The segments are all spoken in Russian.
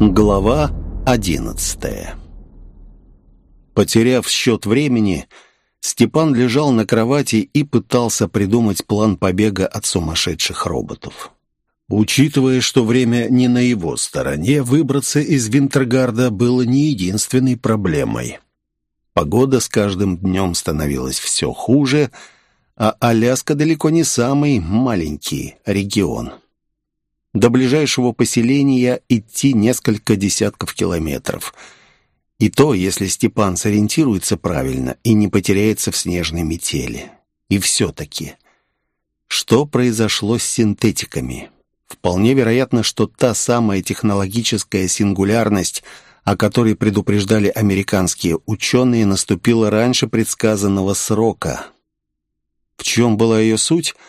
Глава одиннадцатая Потеряв счет времени, Степан лежал на кровати и пытался придумать план побега от сумасшедших роботов. Учитывая, что время не на его стороне, выбраться из Винтергарда было не единственной проблемой. Погода с каждым днем становилась все хуже, а Аляска далеко не самый маленький регион. До ближайшего поселения идти несколько десятков километров. И то, если Степан сориентируется правильно и не потеряется в снежной метели. И все-таки, что произошло с синтетиками? Вполне вероятно, что та самая технологическая сингулярность, о которой предупреждали американские ученые, наступила раньше предсказанного срока. В чем была ее суть –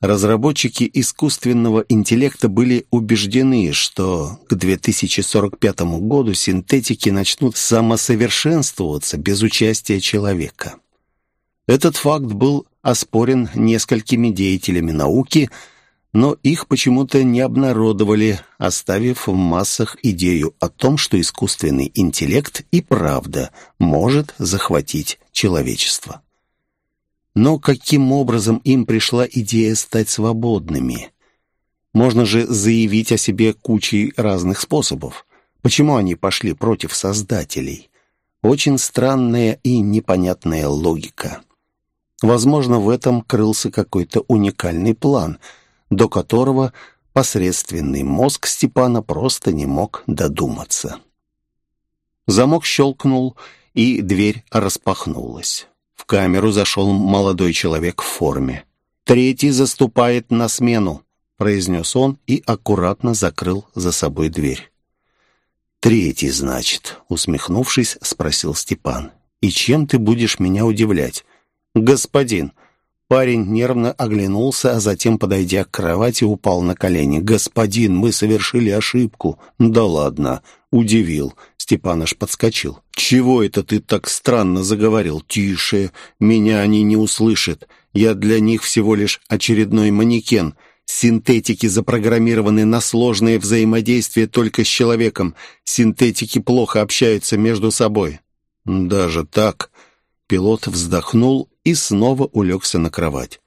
Разработчики искусственного интеллекта были убеждены, что к 2045 году синтетики начнут самосовершенствоваться без участия человека. Этот факт был оспорен несколькими деятелями науки, но их почему-то не обнародовали, оставив в массах идею о том, что искусственный интеллект и правда может захватить человечество. Но каким образом им пришла идея стать свободными? Можно же заявить о себе кучей разных способов. Почему они пошли против создателей? Очень странная и непонятная логика. Возможно, в этом крылся какой-то уникальный план, до которого посредственный мозг Степана просто не мог додуматься. Замок щелкнул, и дверь распахнулась. В камеру зашел молодой человек в форме. «Третий заступает на смену», — произнес он и аккуратно закрыл за собой дверь. «Третий, значит», — усмехнувшись, спросил Степан. «И чем ты будешь меня удивлять?» «Господин». Парень нервно оглянулся, а затем, подойдя к кровати, упал на колени. «Господин, мы совершили ошибку». «Да ладно». Удивил. Степан аж подскочил. «Чего это ты так странно заговорил? Тише, меня они не услышат. Я для них всего лишь очередной манекен. Синтетики запрограммированы на сложное взаимодействие только с человеком. Синтетики плохо общаются между собой». «Даже так?» Пилот вздохнул и снова улегся на кровать.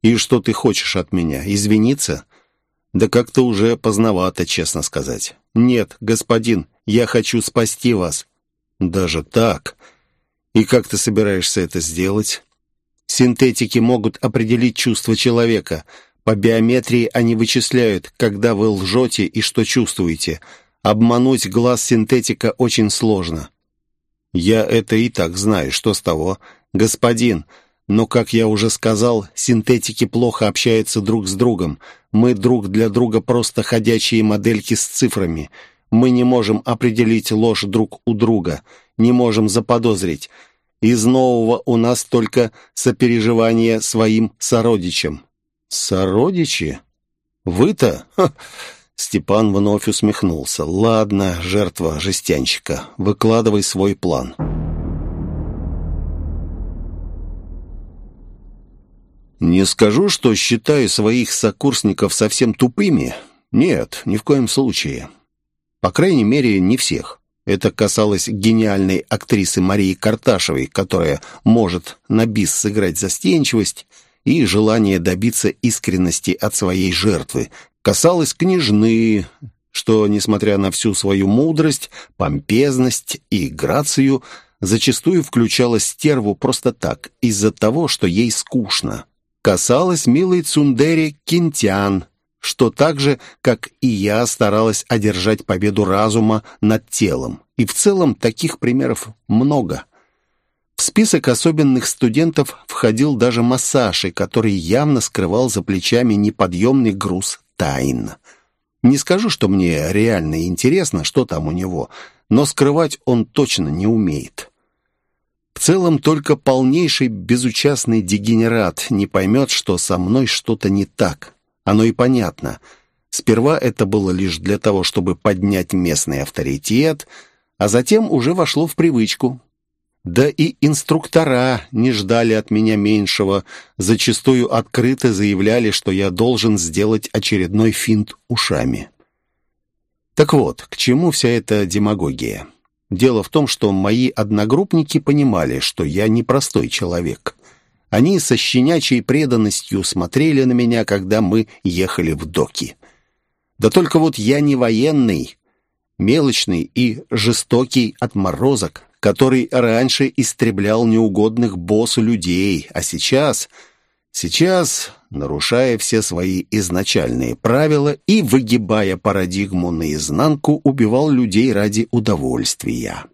«И что ты хочешь от меня? Извиниться?» «Да как-то уже поздновато, честно сказать». «Нет, господин, я хочу спасти вас». «Даже так? И как ты собираешься это сделать?» «Синтетики могут определить чувства человека. По биометрии они вычисляют, когда вы лжете и что чувствуете. Обмануть глаз синтетика очень сложно». «Я это и так знаю. Что с того?» «Господин, но, как я уже сказал, синтетики плохо общаются друг с другом. Мы друг для друга просто ходячие модельки с цифрами. Мы не можем определить ложь друг у друга, не можем заподозрить. Из нового у нас только сопереживание своим сородичам». «Сородичи? Вы-то?» Степан вновь усмехнулся. «Ладно, жертва жестянщика, выкладывай свой план». Не скажу, что считаю своих сокурсников совсем тупыми. Нет, ни в коем случае. По крайней мере, не всех. Это касалось гениальной актрисы Марии Карташевой, которая может на бис сыграть застенчивость и желание добиться искренности от своей жертвы. Касалось княжны, что, несмотря на всю свою мудрость, помпезность и грацию, зачастую включала стерву просто так, из-за того, что ей скучно. Касалось милой Цундери Кинтян, что так же, как и я, старалась одержать победу разума над телом. И в целом таких примеров много. В список особенных студентов входил даже Массаши, который явно скрывал за плечами неподъемный груз тайн. Не скажу, что мне реально интересно, что там у него, но скрывать он точно не умеет. В целом только полнейший безучастный дегенерат не поймет, что со мной что-то не так. Оно и понятно. Сперва это было лишь для того, чтобы поднять местный авторитет, а затем уже вошло в привычку. Да и инструктора не ждали от меня меньшего, зачастую открыто заявляли, что я должен сделать очередной финт ушами. Так вот, к чему вся эта демагогия? Дело в том, что мои одногруппники понимали, что я непростой человек. Они со щенячьей преданностью смотрели на меня, когда мы ехали в доки. Да только вот я не военный, мелочный и жестокий отморозок, который раньше истреблял неугодных боссу людей, а сейчас... Сейчас, нарушая все свои изначальные правила и выгибая парадигму наизнанку, убивал людей ради удовольствия.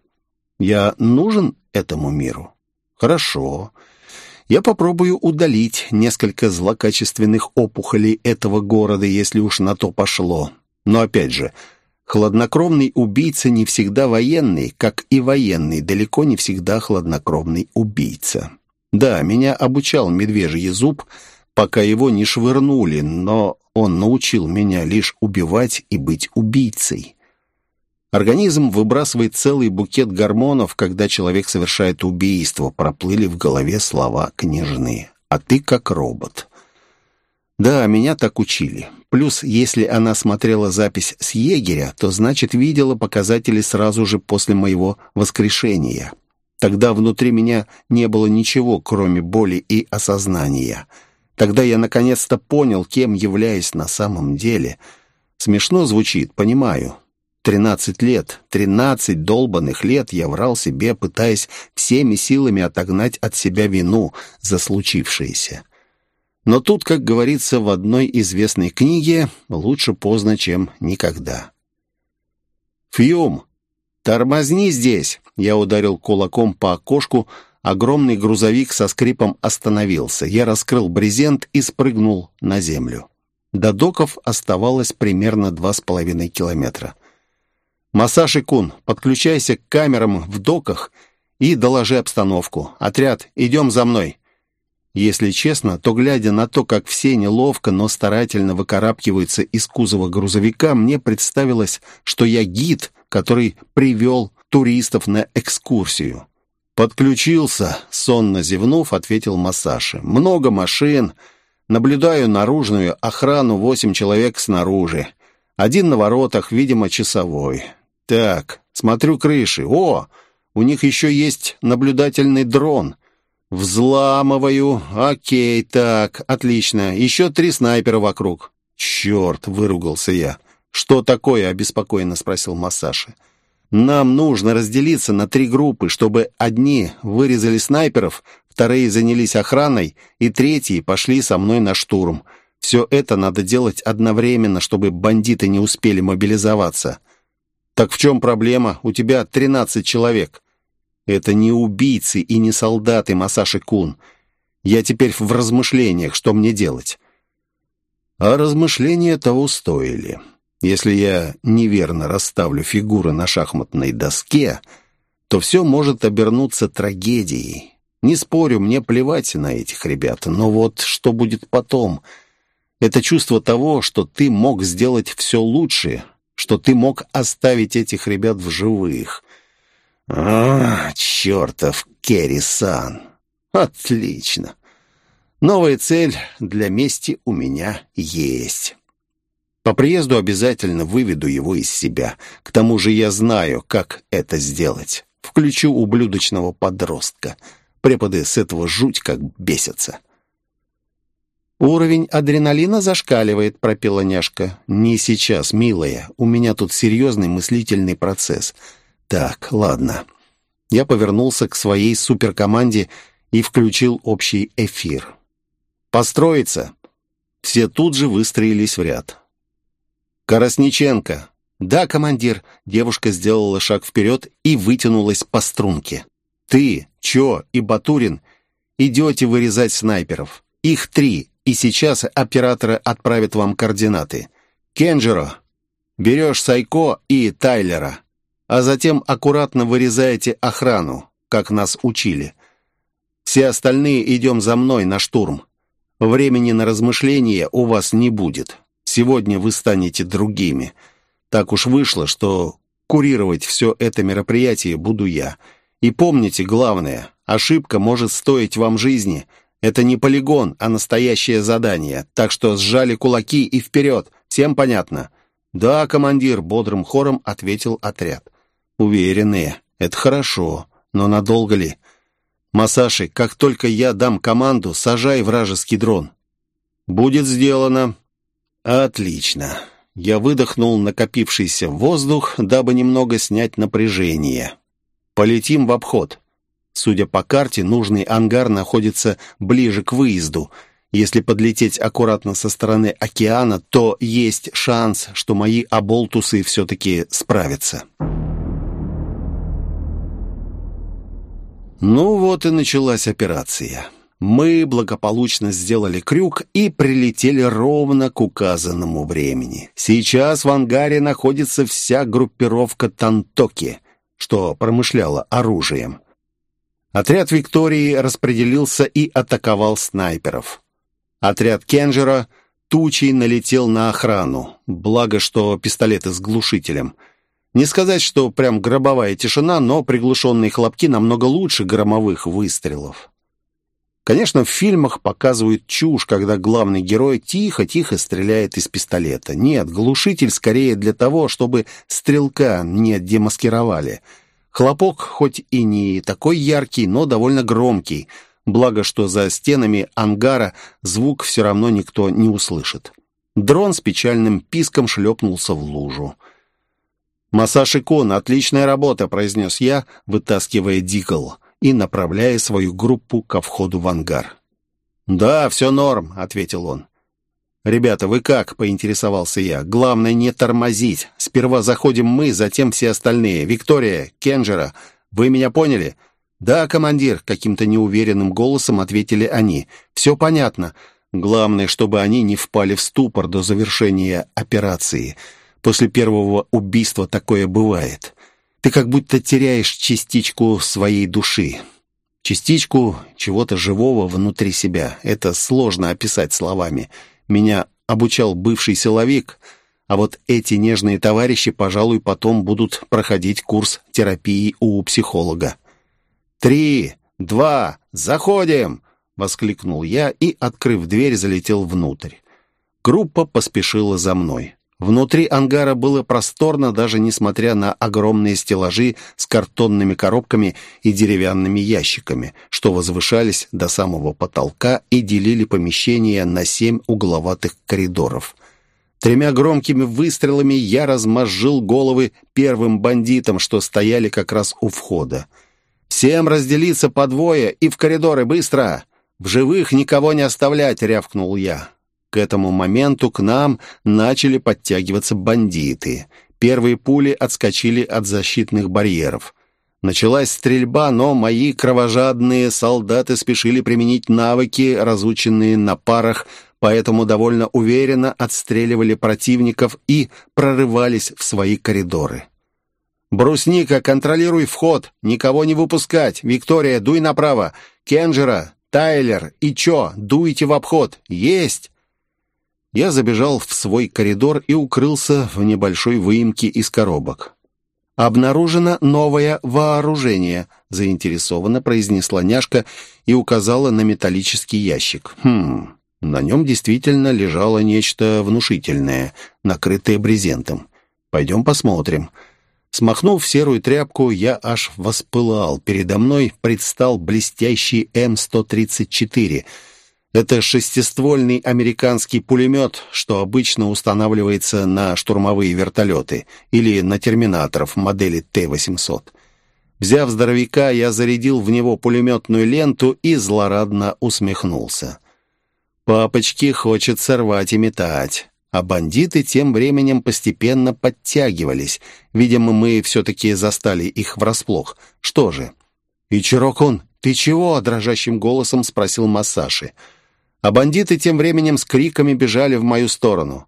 Я нужен этому миру? Хорошо. Я попробую удалить несколько злокачественных опухолей этого города, если уж на то пошло. Но опять же, хладнокровный убийца не всегда военный, как и военный далеко не всегда хладнокровный убийца. Да, меня обучал медвежий зуб, пока его не швырнули, но он научил меня лишь убивать и быть убийцей. Организм выбрасывает целый букет гормонов, когда человек совершает убийство. Проплыли в голове слова княжны. А ты как робот. Да, меня так учили. Плюс, если она смотрела запись с егеря, то значит видела показатели сразу же после моего воскрешения. Тогда внутри меня не было ничего, кроме боли и осознания. Тогда я наконец-то понял, кем являюсь на самом деле. Смешно звучит, понимаю. Тринадцать лет, тринадцать долбанных лет я врал себе, пытаясь всеми силами отогнать от себя вину за случившееся. Но тут, как говорится в одной известной книге, лучше поздно, чем никогда. «Фьюм, тормозни здесь!» Я ударил кулаком по окошку, огромный грузовик со скрипом остановился. Я раскрыл брезент и спрыгнул на землю. До доков оставалось примерно два с половиной километра. «Масаши Кун, подключайся к камерам в доках и доложи обстановку. Отряд, идем за мной». Если честно, то, глядя на то, как все неловко, но старательно выкарабкиваются из кузова грузовика, мне представилось, что я гид, который привел туристов на экскурсию. «Подключился», — сонно зевнув, ответил Масаши. «Много машин. Наблюдаю наружную охрану, восемь человек снаружи. Один на воротах, видимо, часовой. Так, смотрю крыши. О, у них еще есть наблюдательный дрон. Взламываю. Окей, так, отлично. Еще три снайпера вокруг. Черт, выругался я. Что такое, обеспокоенно спросил Масаши. Нам нужно разделиться на три группы, чтобы одни вырезали снайперов, вторые занялись охраной, и третьи пошли со мной на штурм. Все это надо делать одновременно, чтобы бандиты не успели мобилизоваться. Так в чем проблема? У тебя 13 человек. Это не убийцы и не солдаты, Масаши Кун. Я теперь в размышлениях, что мне делать. А размышления того стоили. Если я неверно расставлю фигуры на шахматной доске, то все может обернуться трагедией. Не спорю, мне плевать на этих ребят, но вот что будет потом? Это чувство того, что ты мог сделать все лучше, что ты мог оставить этих ребят в живых. А, чертов Керри-сан! Отлично! Новая цель для мести у меня есть. По приезду обязательно выведу его из себя. К тому же я знаю, как это сделать. Включу ублюдочного подростка. Преподы с этого жуть как бесятся. «Уровень адреналина зашкаливает», — пропела няшка. «Не сейчас, милая. У меня тут серьезный мыслительный процесс. Так, ладно». Я повернулся к своей суперкоманде и включил общий эфир. «Построиться!» Все тут же выстроились в ряд. «Колосниченко!» «Да, командир!» Девушка сделала шаг вперед и вытянулась по струнке. «Ты, Чо и Батурин идете вырезать снайперов. Их три, и сейчас операторы отправят вам координаты. Кенджиро, берешь Сайко и Тайлера, а затем аккуратно вырезаете охрану, как нас учили. Все остальные идем за мной на штурм. Времени на размышления у вас не будет. Сегодня вы станете другими. Так уж вышло, что курировать все это мероприятие буду я. И помните главное, ошибка может стоить вам жизни. Это не полигон, а настоящее задание. Так что сжали кулаки и вперед. Всем понятно? «Да, командир», — бодрым хором ответил отряд. «Уверенные. Это хорошо. Но надолго ли?» «Масаши, как только я дам команду, сажай вражеский дрон». «Будет сделано». «Отлично». Я выдохнул накопившийся воздух, дабы немного снять напряжение. «Полетим в обход». Судя по карте, нужный ангар находится ближе к выезду — если подлететь аккуратно со стороны океана, то есть шанс, что мои оболтусы все-таки справятся. Ну вот и началась операция. Мы благополучно сделали крюк и прилетели ровно к указанному времени. Сейчас в ангаре находится вся группировка Тантоки, что промышляла оружием. Отряд Виктории распределился и атаковал снайперов. Отряд Кенджера тучей налетел на охрану. Благо, что пистолеты с глушителем. Не сказать, что прям гробовая тишина, но приглушенные хлопки намного лучше громовых выстрелов. Конечно, в фильмах показывают чушь, когда главный герой тихо-тихо стреляет из пистолета. Нет, глушитель скорее для того, чтобы стрелка не демаскировали. Хлопок хоть и не такой яркий, но довольно громкий — Благо, что за стенами ангара звук все равно никто не услышит. Дрон с печальным писком шлепнулся в лужу. «Массаж Кон, отличная работа», — произнес я, вытаскивая дикл и направляя свою группу ко входу в ангар. «Да, все норм», — ответил он. «Ребята, вы как?» — поинтересовался я. «Главное не тормозить. Сперва заходим мы, затем все остальные. Виктория, Кенджера, вы меня поняли?» «Да, командир», — каким-то неуверенным голосом ответили они. «Все понятно. Главное, чтобы они не впали в ступор до завершения операции. После первого убийства такое бывает. Ты как будто теряешь частичку своей души. Частичку чего-то живого внутри себя. Это сложно описать словами. Меня обучал бывший силовик, а вот эти нежные товарищи, пожалуй, потом будут проходить курс терапии у психолога. «Три, два, заходим!» — воскликнул я и, открыв дверь, залетел внутрь. Группа поспешила за мной. Внутри ангара было просторно, даже несмотря на огромные стеллажи с картонными коробками и деревянными ящиками, что возвышались до самого потолка и делили помещение на семь угловатых коридоров. Тремя громкими выстрелами я размозжил головы первым бандитам, что стояли как раз у входа. «Всем разделиться по двое и в коридоры быстро! В живых никого не оставлять!» — рявкнул я. К этому моменту к нам начали подтягиваться бандиты. Первые пули отскочили от защитных барьеров. Началась стрельба, но мои кровожадные солдаты спешили применить навыки, разученные на парах, поэтому довольно уверенно отстреливали противников и прорывались в свои коридоры. «Брусника, контролируй вход, никого не выпускать. Виктория, дуй направо. Кенджера, Тайлер и Чо, дуйте в обход. Есть!» Я забежал в свой коридор и укрылся в небольшой выемке из коробок. «Обнаружено новое вооружение», — заинтересованно произнесла няшка и указала на металлический ящик. «Хм, на нем действительно лежало нечто внушительное, накрытое брезентом. Пойдем посмотрим». Смахнув серую тряпку, я аж воспылал. Передо мной предстал блестящий М-134. Это шестиствольный американский пулемет, что обычно устанавливается на штурмовые вертолеты или на терминаторов модели Т-800. Взяв здоровяка, я зарядил в него пулеметную ленту и злорадно усмехнулся. «Папочки хочет сорвать и метать». А бандиты тем временем постепенно подтягивались. Видимо, мы все-таки застали их врасплох. Что же? «Ичирокун, ты чего?» — дрожащим голосом спросил Масаши. А бандиты тем временем с криками бежали в мою сторону.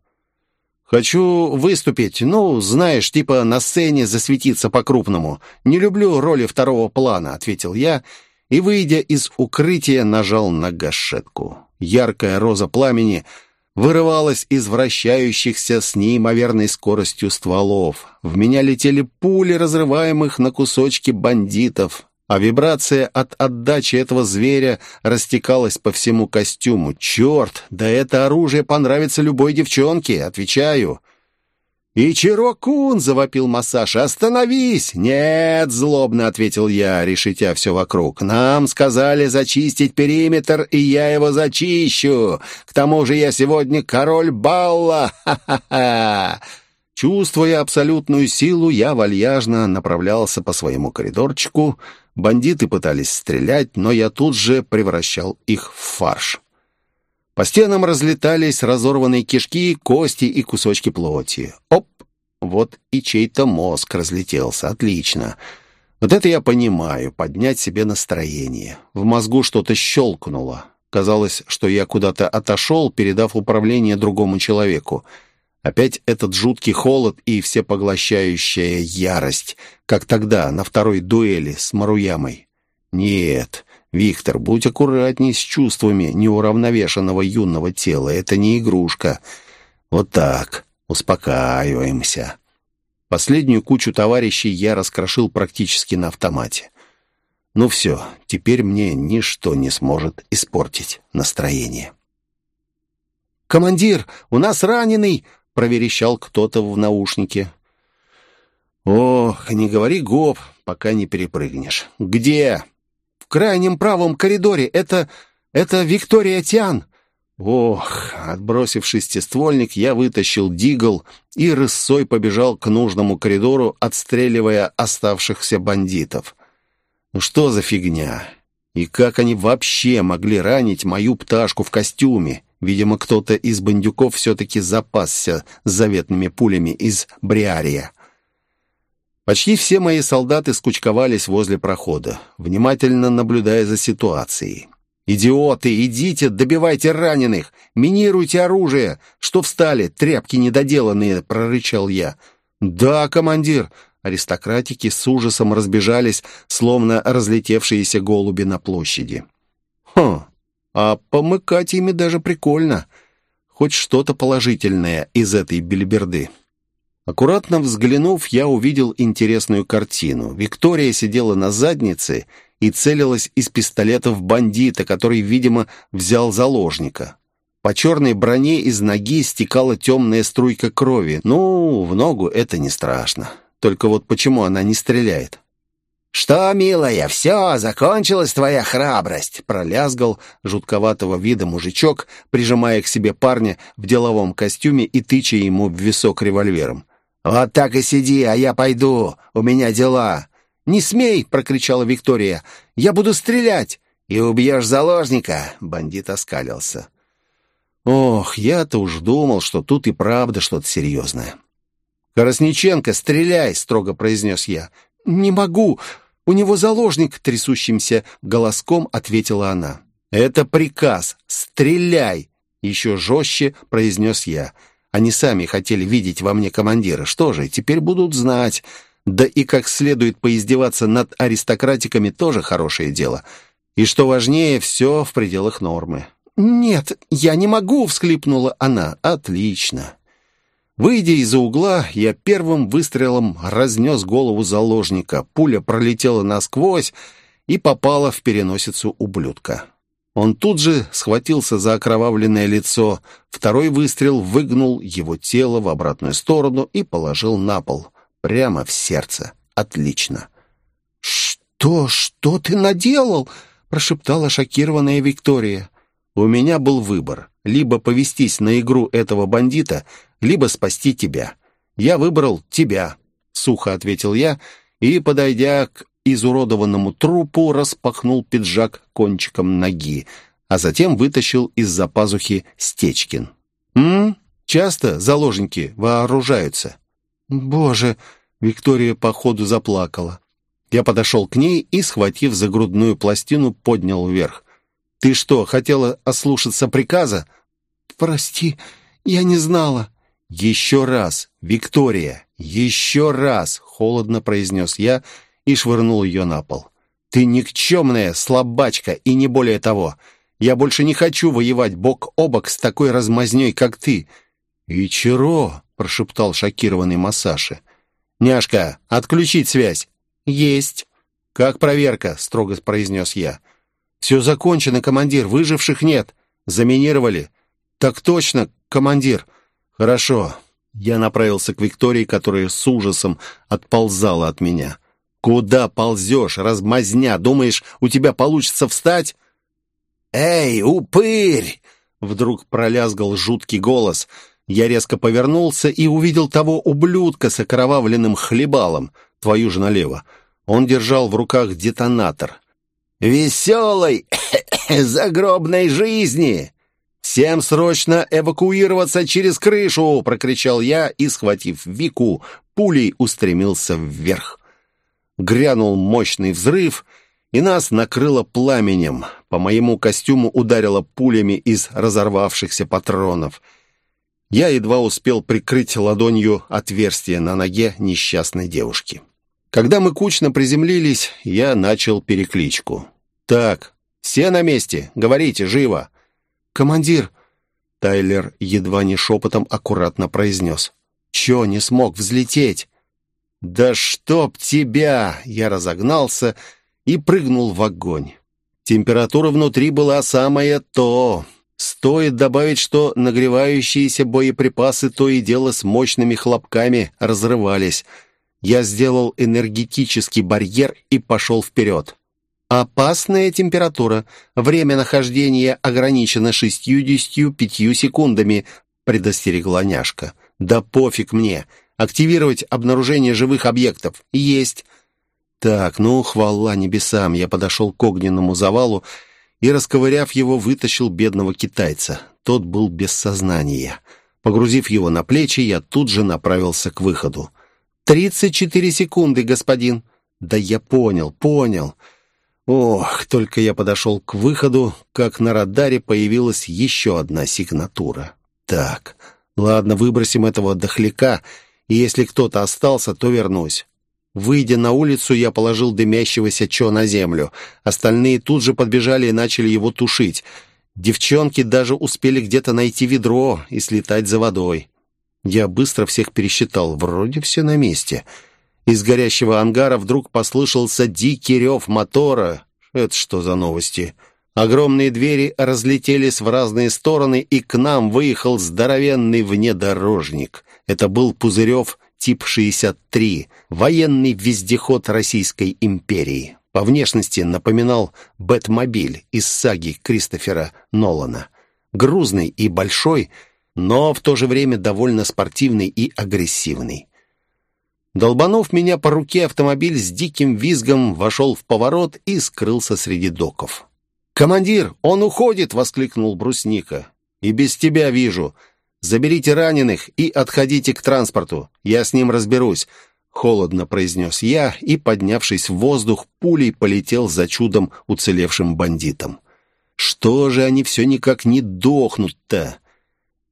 «Хочу выступить, ну, знаешь, типа на сцене засветиться по-крупному. Не люблю роли второго плана», — ответил я, и, выйдя из укрытия, нажал на гашетку. Яркая роза пламени — вырывалась из вращающихся с неимоверной скоростью стволов. В меня летели пули, разрываемых на кусочки бандитов, а вибрация от отдачи этого зверя растекалась по всему костюму. «Черт, да это оружие понравится любой девчонке, отвечаю!» «Ичиро-кун!» — завопил Масаши. «Остановись!» «Нет!» — злобно ответил я, решитя все вокруг. «Нам сказали зачистить периметр, и я его зачищу! К тому же я сегодня король балла! Ха-ха-ха!» Чувствуя абсолютную силу, я вальяжно направлялся по своему коридорчику. Бандиты пытались стрелять, но я тут же превращал их в фарш. По стенам разлетались разорванные кишки, кости и кусочки плоти. Оп! Вот и чей-то мозг разлетелся. Отлично. Вот это я понимаю, поднять себе настроение. В мозгу что-то щелкнуло. Казалось, что я куда-то отошел, передав управление другому человеку. Опять этот жуткий холод и всепоглощающая ярость, как тогда, на второй дуэли с Маруямой. Нет, Виктор, будь аккуратней с чувствами неуравновешенного юного тела. Это не игрушка. Вот так, успокаиваемся. Последнюю кучу товарищей я раскрошил практически на автомате. Ну все, теперь мне ничто не сможет испортить настроение. «Командир, у нас раненый!» — проверещал кто-то в наушнике. «Ох, не говори гоп, пока не перепрыгнешь. Где?» крайнем правом коридоре. Это... это Виктория Тиан». Ох, отбросив шестиствольник, я вытащил дигл и рысой побежал к нужному коридору, отстреливая оставшихся бандитов. Ну что за фигня? И как они вообще могли ранить мою пташку в костюме? Видимо, кто-то из бандюков все-таки запасся заветными пулями из Бриария. Почти все мои солдаты скучковались возле прохода, внимательно наблюдая за ситуацией. «Идиоты, идите, добивайте раненых! Минируйте оружие! Что встали, тряпки недоделанные!» — прорычал я. «Да, командир!» Аристократики с ужасом разбежались, словно разлетевшиеся голуби на площади. «Хм, а помыкать ими даже прикольно. Хоть что-то положительное из этой бельберды». Аккуратно взглянув, я увидел интересную картину. Виктория сидела на заднице и целилась из пистолета в бандита, который, видимо, взял заложника. По черной броне из ноги стекала темная струйка крови. Ну, в ногу это не страшно. Только вот почему она не стреляет? «Что, милая, все, закончилась твоя храбрость!» пролязгал жутковатого вида мужичок, прижимая к себе парня в деловом костюме и тыча ему в висок револьвером. «Вот так и сиди, а я пойду. У меня дела». «Не смей!» — прокричала Виктория. «Я буду стрелять!» «И убьешь заложника!» — бандит оскалился. «Ох, я-то уж думал, что тут и правда что-то серьезное». «Коросниченко, стреляй!» — строго произнес я. «Не могу! У него заложник!» — трясущимся голоском ответила она. «Это приказ! Стреляй!» — еще жестче произнес я. Они сами хотели видеть во мне командира. Что же, теперь будут знать. Да и как следует поиздеваться над аристократиками тоже хорошее дело. И что важнее, все в пределах нормы. «Нет, я не могу!» — всхлипнула она. «Отлично!» Выйдя из-за угла, я первым выстрелом разнес голову заложника. Пуля пролетела насквозь и попала в переносицу ублюдка. Он тут же схватился за окровавленное лицо. Второй выстрел выгнул его тело в обратную сторону и положил на пол. Прямо в сердце. Отлично. «Что? Что ты наделал?» прошептала шокированная Виктория. «У меня был выбор. Либо повестись на игру этого бандита, либо спасти тебя. Я выбрал тебя», — сухо ответил я, и, подойдя к изуродованному трупу распахнул пиджак кончиком ноги, а затем вытащил из-за пазухи Стечкин. «М? Часто заложники вооружаются?» «Боже!» — Виктория походу заплакала. Я подошел к ней и, схватив за грудную пластину, поднял вверх. «Ты что, хотела ослушаться приказа?» «Прости, я не знала». «Еще раз, Виктория, еще раз!» — холодно произнес я — и швырнул ее на пол. «Ты никчемная слабачка и не более того. Я больше не хочу воевать бок о бок с такой размазней, как ты». «Ичиро!» — прошептал шокированный Масаши. «Няшка, отключить связь!» «Есть!» «Как проверка?» — строго произнес я. «Все закончено, командир, выживших нет. Заминировали». «Так точно, командир». «Хорошо. Я направился к Виктории, которая с ужасом отползала от меня. «Куда ползешь, размазня? Думаешь, у тебя получится встать?» «Эй, упырь!» Вдруг пролязгал жуткий голос. Я резко повернулся и увидел того ублюдка с окровавленным хлебалом, твою же налево. Он держал в руках детонатор. «Веселой загробной жизни!» «Всем срочно эвакуироваться через крышу!» — прокричал я и, схватив Вику, пулей устремился вверх. Грянул мощный взрыв, и нас накрыло пламенем. По моему костюму ударило пулями из разорвавшихся патронов. Я едва успел прикрыть ладонью отверстие на ноге несчастной девушки. Когда мы кучно приземлились, я начал перекличку. «Так, все на месте, говорите, живо!» «Командир!» Тайлер едва не шепотом аккуратно произнес. «Чё не смог взлететь?» «Да чтоб тебя!» Я разогнался и прыгнул в огонь. Температура внутри была самая то. Стоит добавить, что нагревающиеся боеприпасы то и дело с мощными хлопками разрывались. Я сделал энергетический барьер и пошел вперед. «Опасная температура. Время нахождения ограничено шестьюдесятью пятью секундами», — предостерегла няшка. «Да пофиг мне. Активировать обнаружение живых объектов. Есть». «Так, ну, хвала небесам». Я подошел к огненному завалу и, расковыряв его, вытащил бедного китайца. Тот был без сознания. Погрузив его на плечи, я тут же направился к выходу. «Тридцать четыре секунды, господин». «Да я понял, понял». Ох, только я подошел к выходу, как на радаре появилась еще одна сигнатура. Так, ладно, выбросим этого дохляка, и если кто-то остался, то вернусь. Выйдя на улицу, я положил дымящегося Чо на землю. Остальные тут же подбежали и начали его тушить. Девчонки даже успели где-то найти ведро и слетать за водой. Я быстро всех пересчитал. Вроде все на месте. — из горящего ангара вдруг послышался дикий рев мотора. Это что за новости? Огромные двери разлетелись в разные стороны, и к нам выехал здоровенный внедорожник. Это был Пузырев тип 63, военный вездеход Российской империи. По внешности напоминал Бэтмобиль из саги Кристофера Нолана. Грузный и большой, но в то же время довольно спортивный и агрессивный. Долбанув меня по руке, автомобиль с диким визгом вошел в поворот и скрылся среди доков. «Командир, он уходит!» — воскликнул Брусника. «И без тебя вижу. Заберите раненых и отходите к транспорту. Я с ним разберусь», — холодно произнес я и, поднявшись в воздух, пулей полетел за чудом уцелевшим бандитом. «Что же они все никак не дохнут-то?»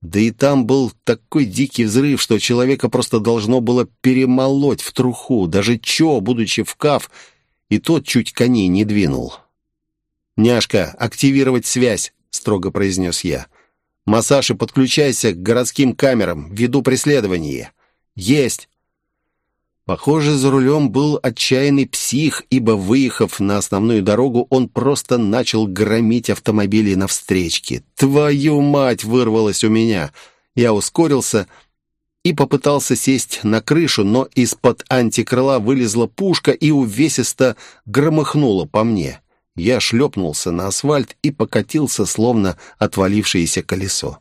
Да и там был такой дикий взрыв, что человека просто должно было перемолоть в труху. Даже Чо, будучи в каф, и тот чуть коней не двинул. «Няшка, активировать связь», — строго произнес я. «Массаж подключайся к городским камерам. Веду преследование». «Есть!» Похоже, за рулем был отчаянный псих, ибо, выехав на основную дорогу, он просто начал громить автомобили на встречке. «Твою мать!» — вырвалось у меня. Я ускорился и попытался сесть на крышу, но из-под антикрыла вылезла пушка и увесисто громыхнула по мне. Я шлепнулся на асфальт и покатился, словно отвалившееся колесо.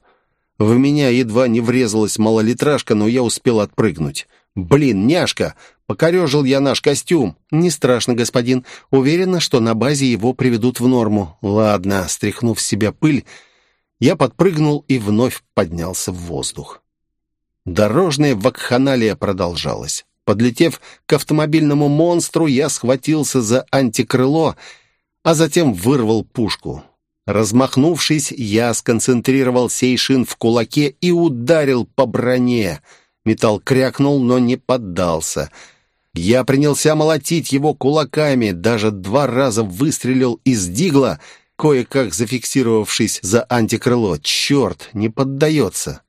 В меня едва не врезалась малолитражка, но я успел отпрыгнуть. «Блин, няшка! Покорежил я наш костюм!» «Не страшно, господин. Уверена, что на базе его приведут в норму». «Ладно», — стряхнув с себя пыль, я подпрыгнул и вновь поднялся в воздух. Дорожная вакханалия продолжалась. Подлетев к автомобильному монстру, я схватился за антикрыло, а затем вырвал пушку. Размахнувшись, я сконцентрировал сейшин в кулаке и ударил по броне — Металл крякнул, но не поддался. Я принялся молотить его кулаками, даже два раза выстрелил из дигла, кое-как зафиксировавшись за антикрыло. Черт, не поддается.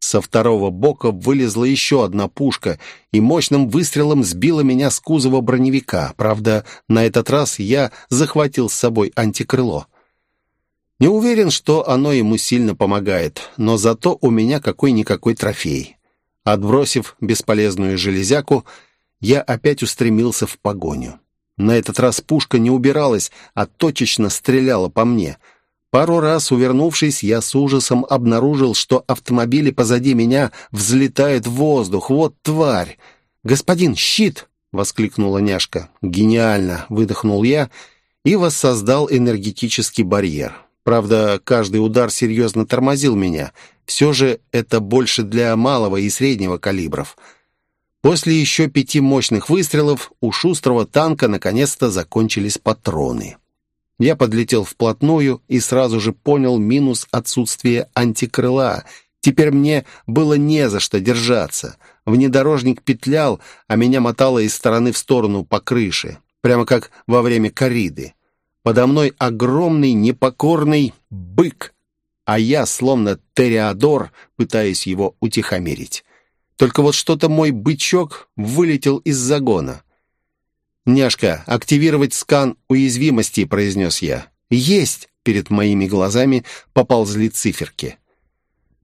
Со второго бока вылезла еще одна пушка и мощным выстрелом сбила меня с кузова броневика. Правда, на этот раз я захватил с собой антикрыло. Не уверен, что оно ему сильно помогает, но зато у меня какой-никакой трофей. Отбросив бесполезную железяку, я опять устремился в погоню. На этот раз пушка не убиралась, а точечно стреляла по мне. Пару раз, увернувшись, я с ужасом обнаружил, что автомобили позади меня взлетают в воздух. Вот тварь! «Господин, щит!» — воскликнула няшка. «Гениально!» — выдохнул я и воссоздал энергетический барьер. Правда, каждый удар серьезно тормозил меня. Все же это больше для малого и среднего калибров. После еще пяти мощных выстрелов у шустрого танка наконец-то закончились патроны. Я подлетел вплотную и сразу же понял минус отсутствия антикрыла. Теперь мне было не за что держаться. Внедорожник петлял, а меня мотало из стороны в сторону по крыше, прямо как во время кориды. Подо мной огромный непокорный бык, а я, словно Териадор, пытаюсь его утихомирить. Только вот что-то мой бычок вылетел из загона. «Няшка, активировать скан уязвимости», — произнес я. «Есть!» — перед моими глазами поползли циферки.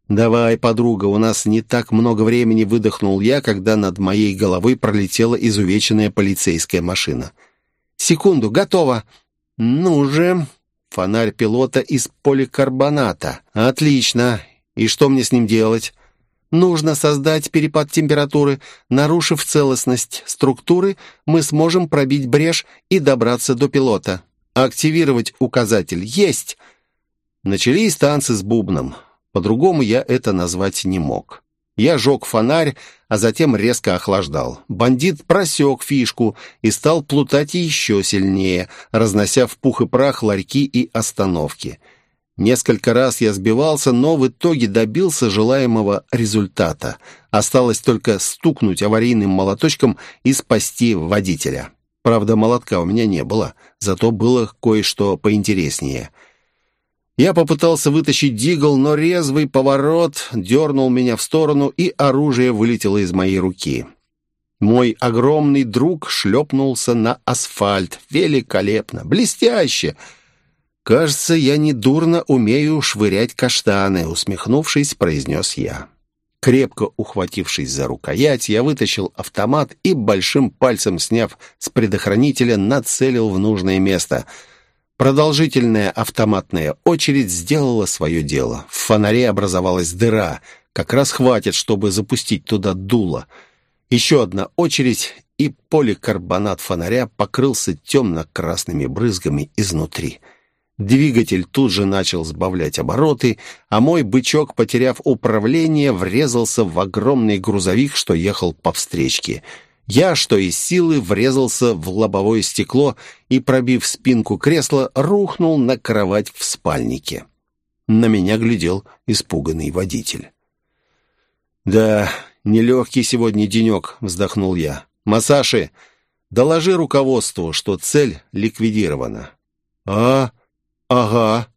«Давай, подруга, у нас не так много времени», — выдохнул я, когда над моей головой пролетела изувеченная полицейская машина. «Секунду, готово!» «Ну же!» Фонарь пилота из поликарбоната. «Отлично! И что мне с ним делать?» «Нужно создать перепад температуры. Нарушив целостность структуры, мы сможем пробить брешь и добраться до пилота. Активировать указатель. Есть!» Начались танцы с бубном. По-другому я это назвать не мог. Я жег фонарь, а затем резко охлаждал. Бандит просек фишку и стал плутать еще сильнее, разнося в пух и прах ларьки и остановки. Несколько раз я сбивался, но в итоге добился желаемого результата. Осталось только стукнуть аварийным молоточком и спасти водителя. Правда, молотка у меня не было, зато было кое-что поинтереснее — я попытался вытащить дигл, но резвый поворот дернул меня в сторону, и оружие вылетело из моей руки. Мой огромный друг шлепнулся на асфальт. Великолепно! Блестяще! «Кажется, я недурно умею швырять каштаны», — усмехнувшись, произнес я. Крепко ухватившись за рукоять, я вытащил автомат и, большим пальцем сняв с предохранителя, нацелил в нужное место — Продолжительная автоматная очередь сделала свое дело. В фонаре образовалась дыра. Как раз хватит, чтобы запустить туда дуло. Еще одна очередь, и поликарбонат фонаря покрылся темно-красными брызгами изнутри. Двигатель тут же начал сбавлять обороты, а мой бычок, потеряв управление, врезался в огромный грузовик, что ехал по встречке — я, что из силы, врезался в лобовое стекло и, пробив спинку кресла, рухнул на кровать в спальнике. На меня глядел испуганный водитель. «Да, нелегкий сегодня денек», — вздохнул я. «Масаши, доложи руководству, что цель ликвидирована». «А, ага».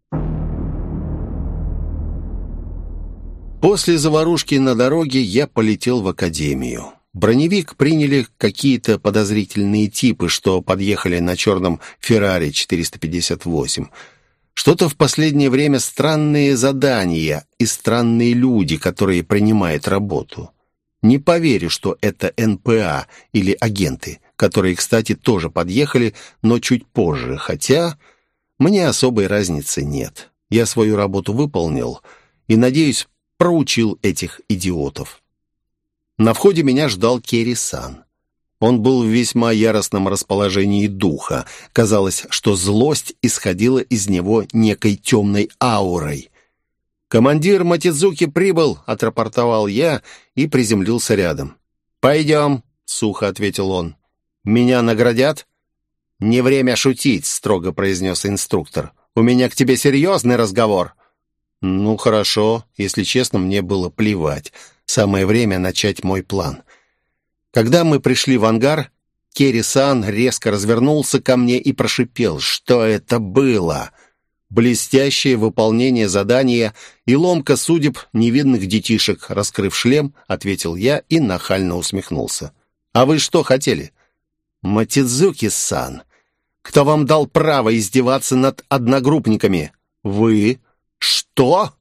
После заварушки на дороге я полетел в академию. Броневик приняли какие-то подозрительные типы, что подъехали на черном «Феррари 458». Что-то в последнее время странные задания и странные люди, которые принимают работу. Не поверю, что это НПА или агенты, которые, кстати, тоже подъехали, но чуть позже, хотя мне особой разницы нет. Я свою работу выполнил и, надеюсь, проучил этих идиотов. На входе меня ждал Керри-сан. Он был в весьма яростном расположении духа. Казалось, что злость исходила из него некой темной аурой. «Командир Матидзуки прибыл», — отрапортовал я и приземлился рядом. «Пойдем», — сухо ответил он. «Меня наградят?» «Не время шутить», — строго произнес инструктор. «У меня к тебе серьезный разговор». «Ну, хорошо. Если честно, мне было плевать. Самое время начать мой план. Когда мы пришли в ангар, Керри-сан резко развернулся ко мне и прошипел, что это было. Блестящее выполнение задания и ломка судеб невинных детишек, раскрыв шлем, ответил я и нахально усмехнулся. «А вы что хотели?» «Матидзуки-сан, кто вам дал право издеваться над одногруппниками?» «Вы». «Что?»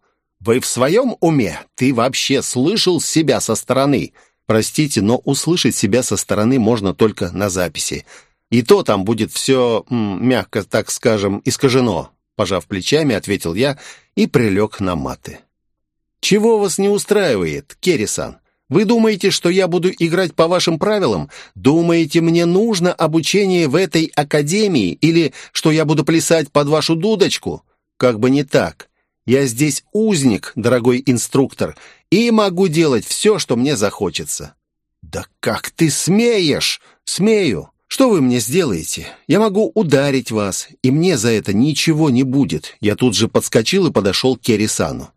Вы в своем уме? Ты вообще слышал себя со стороны? Простите, но услышать себя со стороны можно только на записи. И то там будет все, мягко так скажем, искажено. Пожав плечами, ответил я и прилег на маты. «Чего вас не устраивает, Керрисан? Вы думаете, что я буду играть по вашим правилам? Думаете, мне нужно обучение в этой академии или что я буду плясать под вашу дудочку? Как бы не так. Я здесь узник, дорогой инструктор, и могу делать все, что мне захочется». «Да как ты смеешь?» «Смею. Что вы мне сделаете? Я могу ударить вас, и мне за это ничего не будет». Я тут же подскочил и подошел к Керрисану.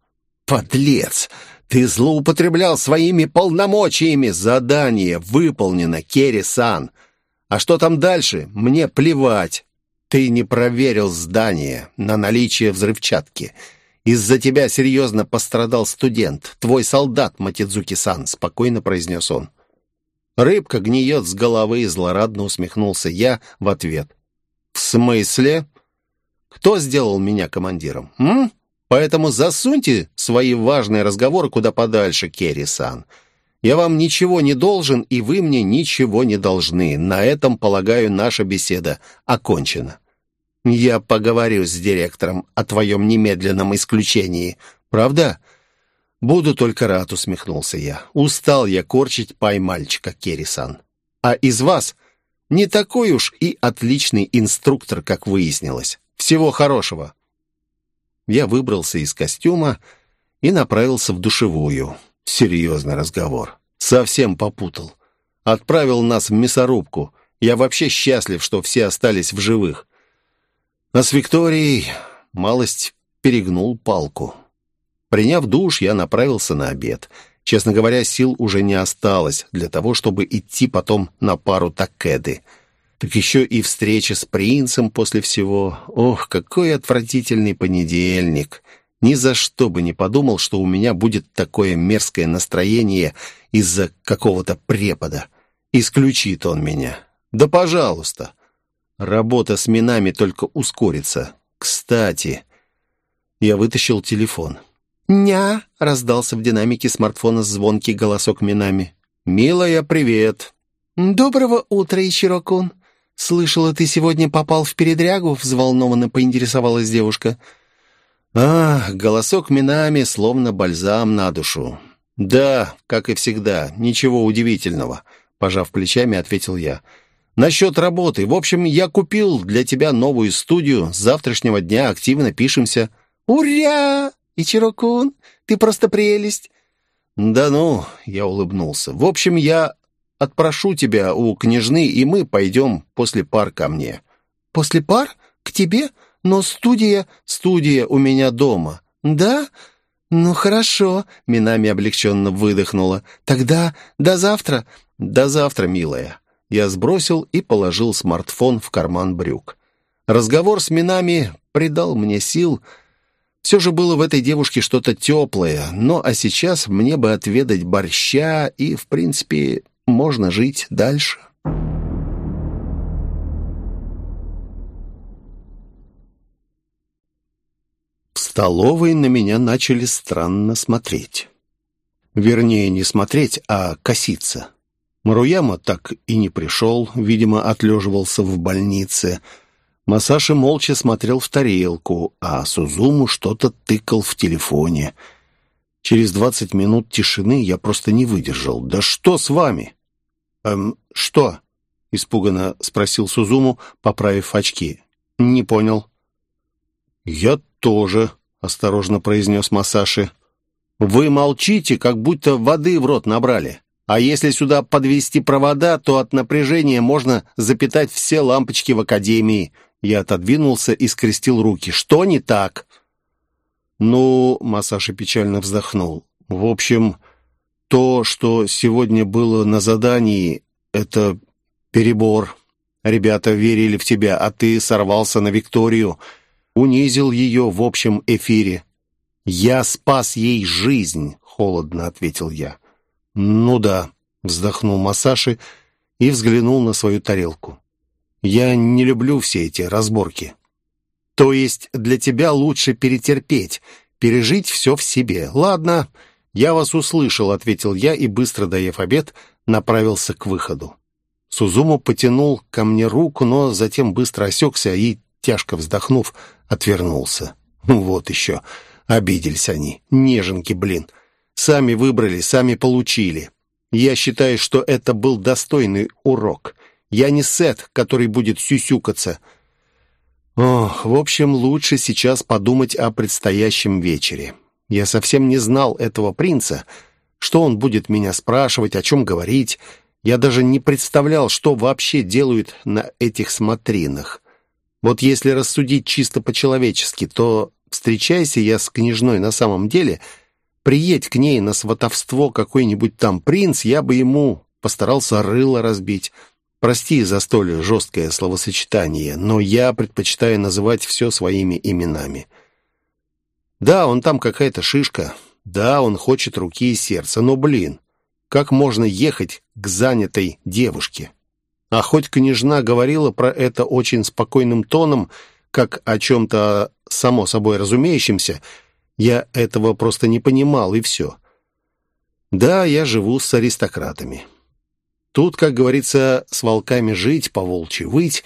«Подлец! Ты злоупотреблял своими полномочиями! Задание выполнено, Керри-сан! А что там дальше? Мне плевать! Ты не проверил здание на наличие взрывчатки. Из-за тебя серьезно пострадал студент, твой солдат, Матидзуки-сан», — спокойно произнес он. Рыбка гниет с головы, злорадно усмехнулся я в ответ. «В смысле? Кто сделал меня командиром? М? Поэтому засуньте свои важные разговоры куда подальше, Керри-сан. Я вам ничего не должен, и вы мне ничего не должны. На этом, полагаю, наша беседа окончена. Я поговорю с директором о твоем немедленном исключении. Правда? Буду только рад, усмехнулся я. Устал я корчить пай-мальчика, Керри-сан. А из вас не такой уж и отличный инструктор, как выяснилось. Всего хорошего. Я выбрался из костюма и направился в душевую. Серьезный разговор. Совсем попутал. Отправил нас в мясорубку. Я вообще счастлив, что все остались в живых. А с Викторией малость перегнул палку. Приняв душ, я направился на обед. Честно говоря, сил уже не осталось для того, чтобы идти потом на пару такеды. Так еще и встреча с принцем после всего. Ох, какой отвратительный понедельник. Ни за что бы не подумал, что у меня будет такое мерзкое настроение из-за какого-то препода. Исключит он меня. Да пожалуйста. Работа с минами только ускорится. Кстати, я вытащил телефон. «Ня!» — раздался в динамике смартфона звонкий голосок Минами. «Милая, привет!» «Доброго утра, Ичирокун!» «Слышала, ты сегодня попал в передрягу?» — взволнованно поинтересовалась девушка. «А, голосок Минами словно бальзам на душу». «Да, как и всегда, ничего удивительного», — пожав плечами, ответил я. «Насчет работы. В общем, я купил для тебя новую студию. С завтрашнего дня активно пишемся». «Уря! Ичирокун, ты просто прелесть!» «Да ну!» — я улыбнулся. «В общем, я Отпрошу тебя у княжны, и мы пойдем после пар ко мне». «После пар? К тебе? Но студия...» «Студия у меня дома». «Да? Ну, хорошо», — Минами облегченно выдохнула. «Тогда до завтра». «До завтра, милая». Я сбросил и положил смартфон в карман брюк. Разговор с Минами придал мне сил. Все же было в этой девушке что-то теплое, но а сейчас мне бы отведать борща и, в принципе, можно жить дальше. В столовой на меня начали странно смотреть. Вернее, не смотреть, а коситься. Маруяма так и не пришел, видимо, отлеживался в больнице. Масаши молча смотрел в тарелку, а Сузуму что-то тыкал в телефоне. Через двадцать минут тишины я просто не выдержал. «Да что с вами?» «Эм, что?» — испуганно спросил Сузуму, поправив очки. «Не понял». «Я тоже», — осторожно произнес Масаши. «Вы молчите, как будто воды в рот набрали. А если сюда подвести провода, то от напряжения можно запитать все лампочки в академии». Я отодвинулся и скрестил руки. «Что не так?» «Ну...» — Масаши печально вздохнул. «В общем, то, что сегодня было на задании, это перебор. Ребята верили в тебя, а ты сорвался на Викторию, унизил ее в общем эфире. «Я спас ей жизнь», — холодно ответил я. «Ну да», — вздохнул Масаши и взглянул на свою тарелку. «Я не люблю все эти разборки». «То есть для тебя лучше перетерпеть, пережить все в себе. Ладно, я вас услышал, ответил я и, быстро доев обед, направился к выходу. Сузуму потянул ко мне руку, но затем быстро осекся и, тяжко вздохнув, отвернулся. Вот еще. Обиделись они. Неженки, блин. Сами выбрали, сами получили. Я считаю, что это был достойный урок. Я не Сет, который будет сюсюкаться. Ох, в общем, лучше сейчас подумать о предстоящем вечере. Я совсем не знал этого принца. Что он будет меня спрашивать, о чем говорить. Я даже не представлял, что вообще делают на этих смотринах. Вот если рассудить чисто по-человечески, то встречайся я с княжной на самом деле, приедь к ней на сватовство какой-нибудь там принц, я бы ему постарался рыло разбить. Прости за столь жесткое словосочетание, но я предпочитаю называть все своими именами. Да, он там какая-то шишка. Да, он хочет руки и сердца, но, блин, как можно ехать к занятой девушке? А хоть княжна говорила про это очень спокойным тоном, как о чем-то само собой разумеющемся, я этого просто не понимал, и все. Да, я живу с аристократами. Тут, как говорится, с волками жить, по волчьи выть,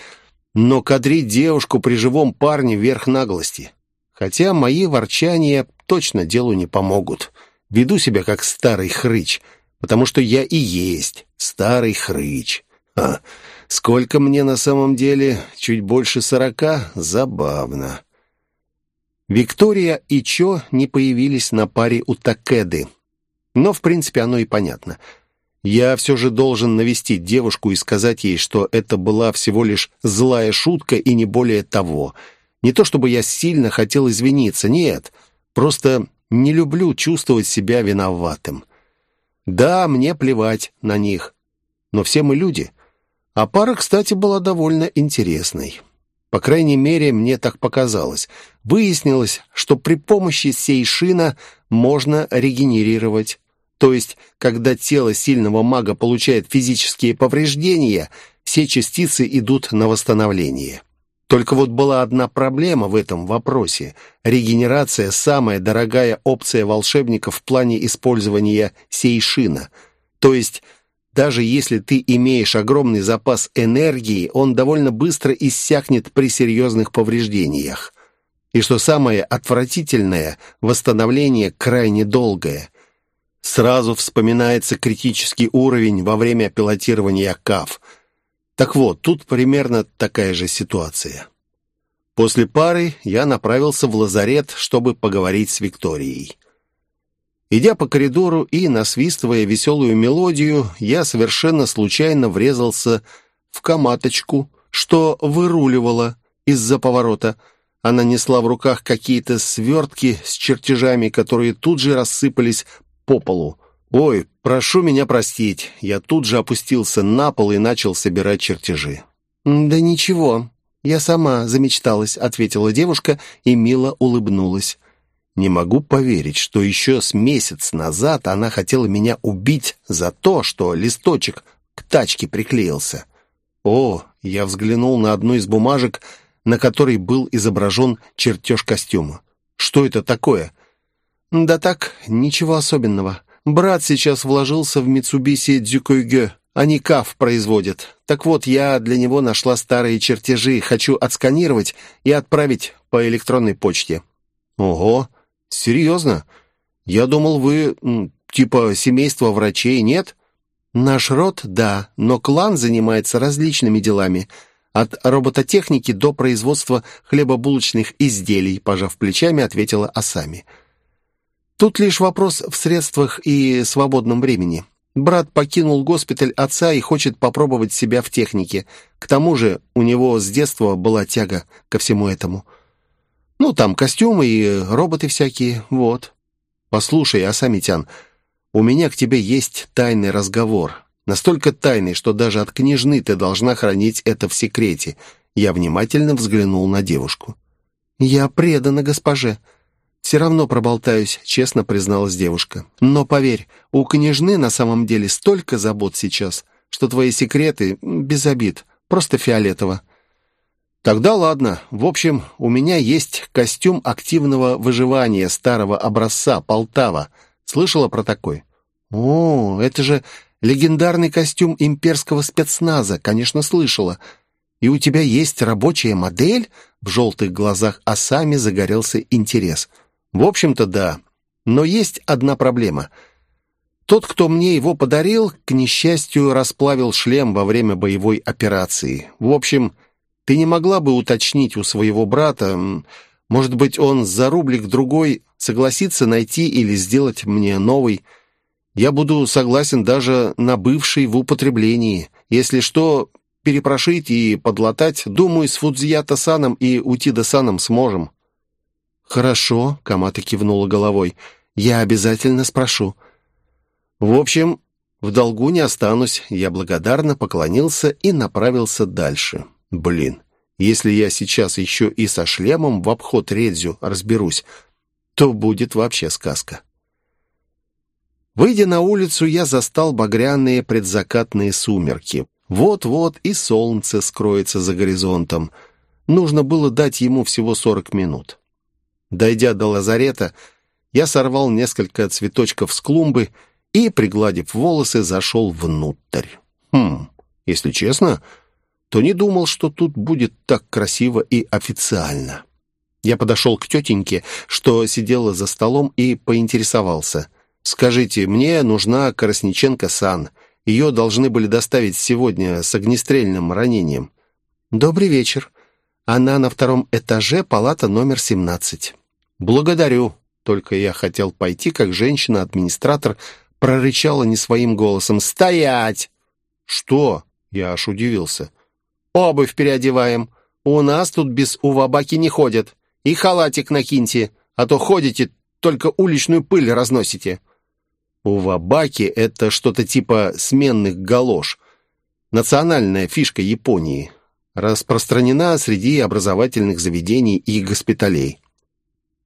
но кадрить девушку при живом парне верх наглости. Хотя мои ворчания точно делу не помогут. Веду себя как старый хрыч, потому что я и есть старый хрыч. А, сколько мне на самом деле? Чуть больше сорока? Забавно. Виктория и Чо не появились на паре у Такеды. Но, в принципе, оно и понятно. Я все же должен навестить девушку и сказать ей, что это была всего лишь злая шутка и не более того. Не то чтобы я сильно хотел извиниться, нет. Просто не люблю чувствовать себя виноватым. Да, мне плевать на них. Но все мы люди. А пара, кстати, была довольно интересной. По крайней мере, мне так показалось. Выяснилось, что при помощи сейшина можно регенерировать. То есть, когда тело сильного мага получает физические повреждения, все частицы идут на восстановление. Только вот была одна проблема в этом вопросе. Регенерация – самая дорогая опция волшебника в плане использования сейшина. То есть, даже если ты имеешь огромный запас энергии, он довольно быстро иссякнет при серьезных повреждениях. И что самое отвратительное, восстановление крайне долгое. Сразу вспоминается критический уровень во время пилотирования КАФ – так вот, тут примерно такая же ситуация. После пары я направился в лазарет, чтобы поговорить с Викторией. Идя по коридору и насвистывая веселую мелодию, я совершенно случайно врезался в коматочку, что выруливала из-за поворота. Она несла в руках какие-то свертки с чертежами, которые тут же рассыпались по полу. «Ой, прошу меня простить». Я тут же опустился на пол и начал собирать чертежи. «Да ничего, я сама замечталась», — ответила девушка и мило улыбнулась. Не могу поверить, что еще с месяц назад она хотела меня убить за то, что листочек к тачке приклеился. О, я взглянул на одну из бумажек, на которой был изображен чертеж костюма. Что это такое? Да так, ничего особенного. Брат сейчас вложился в Митсубиси Дзюкойге. Они каф производят. Так вот, я для него нашла старые чертежи. Хочу отсканировать и отправить по электронной почте». «Ого! Серьезно? Я думал, вы типа семейство врачей, нет?» «Наш род, да, но клан занимается различными делами. От робототехники до производства хлебобулочных изделий», пожав плечами, ответила Асами. Тут лишь вопрос в средствах и свободном времени. Брат покинул госпиталь отца и хочет попробовать себя в технике. К тому же у него с детства была тяга ко всему этому. Ну, там костюмы и роботы всякие, вот. Послушай, Асамитян, у меня к тебе есть тайный разговор. Настолько тайный, что даже от княжны ты должна хранить это в секрете. Я внимательно взглянул на девушку. «Я предана госпоже», «Все равно проболтаюсь», — честно призналась девушка. «Но поверь, у княжны на самом деле столько забот сейчас, что твои секреты без обид, просто фиолетово». Тогда ладно. В общем, у меня есть костюм активного выживания старого образца Полтава. Слышала про такой? О, это же легендарный костюм имперского спецназа. Конечно, слышала. И у тебя есть рабочая модель? В желтых глазах Асами загорелся интерес. В общем-то, да. Но есть одна проблема. Тот, кто мне его подарил, к несчастью, расплавил шлем во время боевой операции. В общем, ты не могла бы уточнить у своего брата, может быть, он за рублик-другой согласится найти или сделать мне новый. Я буду согласен даже на бывший в употреблении. Если что, перепрошить и подлатать, думаю, с Фудзията-саном и Утида-саном сможем». «Хорошо», — Камата кивнула головой, — «я обязательно спрошу». «В общем, в долгу не останусь». Я благодарно поклонился и направился дальше. Блин, если я сейчас еще и со шлемом в обход Редзю разберусь, то будет вообще сказка. Выйдя на улицу, я застал багряные предзакатные сумерки. Вот-вот и солнце скроется за горизонтом. Нужно было дать ему всего сорок минут. Дойдя до лазарета, я сорвал несколько цветочков с клумбы и, пригладив волосы, зашел внутрь. Хм, если честно, то не думал, что тут будет так красиво и официально. Я подошел к тетеньке, что сидела за столом, и поинтересовался. «Скажите, мне нужна Красниченко-сан. Ее должны были доставить сегодня с огнестрельным ранением». «Добрый вечер. Она на втором этаже, палата номер 17». «Благодарю». Только я хотел пойти, как женщина-администратор прорычала не своим голосом. «Стоять!» «Что?» Я аж удивился. Обувь переодеваем. У нас тут без увабаки не ходят. И халатик накиньте, а то ходите, только уличную пыль разносите». Увабаки — это что-то типа сменных галош. Национальная фишка Японии. Распространена среди образовательных заведений и госпиталей.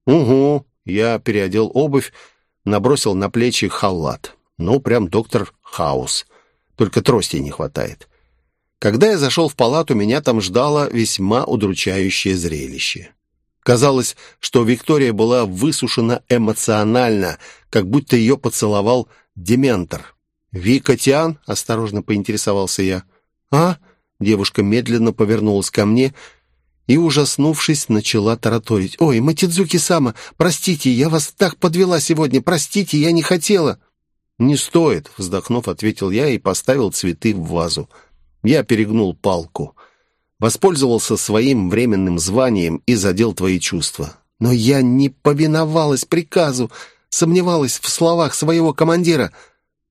«Угу», — я переодел обувь, набросил на плечи халат. Ну, прям доктор Хаус. Только трости не хватает. Когда я зашел в палату, меня там ждало весьма удручающее зрелище. Казалось, что Виктория была высушена эмоционально, как будто ее поцеловал дементор. «Вика Тиан?» — осторожно поинтересовался я. «А?» — девушка медленно повернулась ко мне и, ужаснувшись, начала тараторить. «Ой, Матидзуки-сама, простите, я вас так подвела сегодня, простите, я не хотела». «Не стоит», — вздохнув, ответил я и поставил цветы в вазу. Я перегнул палку. Воспользовался своим временным званием и задел твои чувства. Но я не повиновалась приказу, сомневалась в словах своего командира.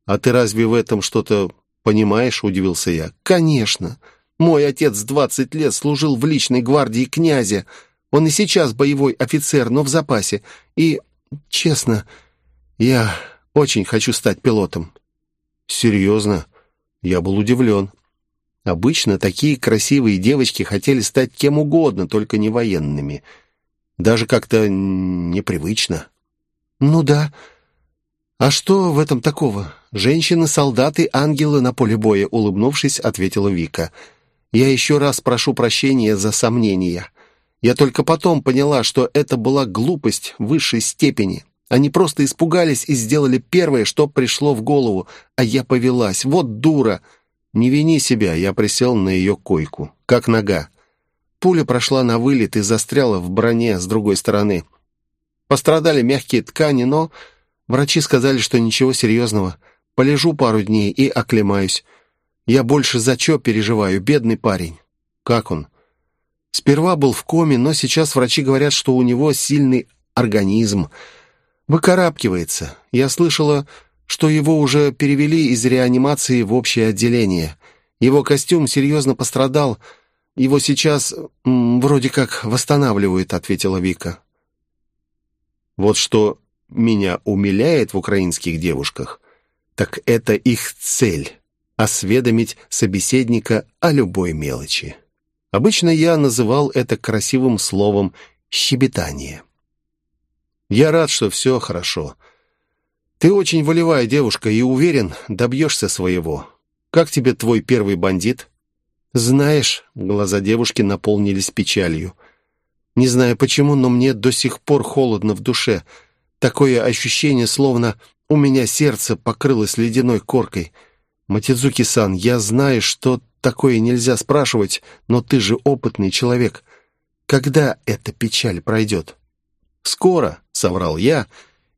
«А ты разве в этом что-то понимаешь?» — удивился я. «Конечно. Мой отец двадцать лет служил в личной гвардии князя. Он и сейчас боевой офицер, но в запасе. И, честно, я очень хочу стать пилотом». «Серьезно?» Я был удивлен. Обычно такие красивые девочки хотели стать кем угодно, только не военными. Даже как-то непривычно. «Ну да. А что в этом такого? Женщины-солдаты, ангелы на поле боя», — улыбнувшись, ответила Вика. «Я еще раз прошу прощения за сомнения. Я только потом поняла, что это была глупость высшей степени. Они просто испугались и сделали первое, что пришло в голову, а я повелась. Вот дура!» «Не вини себя», я присел на ее койку, как нога. Пуля прошла на вылет и застряла в броне с другой стороны. Пострадали мягкие ткани, но врачи сказали, что ничего серьезного. Полежу пару дней и оклемаюсь. Я больше за чё переживаю, бедный парень. Как он? Сперва был в коме, но сейчас врачи говорят, что у него сильный организм. Выкарабкивается. Я слышала, что его уже перевели из реанимации в общее отделение. Его костюм серьезно пострадал. Его сейчас м, вроде как восстанавливают», — ответила Вика. «Вот что меня умиляет в украинских девушках, так это их цель — осведомить собеседника о любой мелочи. Обычно я называл это красивым словом «щебетание». Я рад, что все хорошо. Ты очень волевая девушка и уверен, добьешься своего. Как тебе твой первый бандит?» «Знаешь...» — глаза девушки наполнились печалью. «Не знаю почему, но мне до сих пор холодно в душе. Такое ощущение, словно у меня сердце покрылось ледяной коркой. Матидзуки-сан, я знаю, что такое нельзя спрашивать, но ты же опытный человек. Когда эта печаль пройдет?» «Скоро», — соврал я,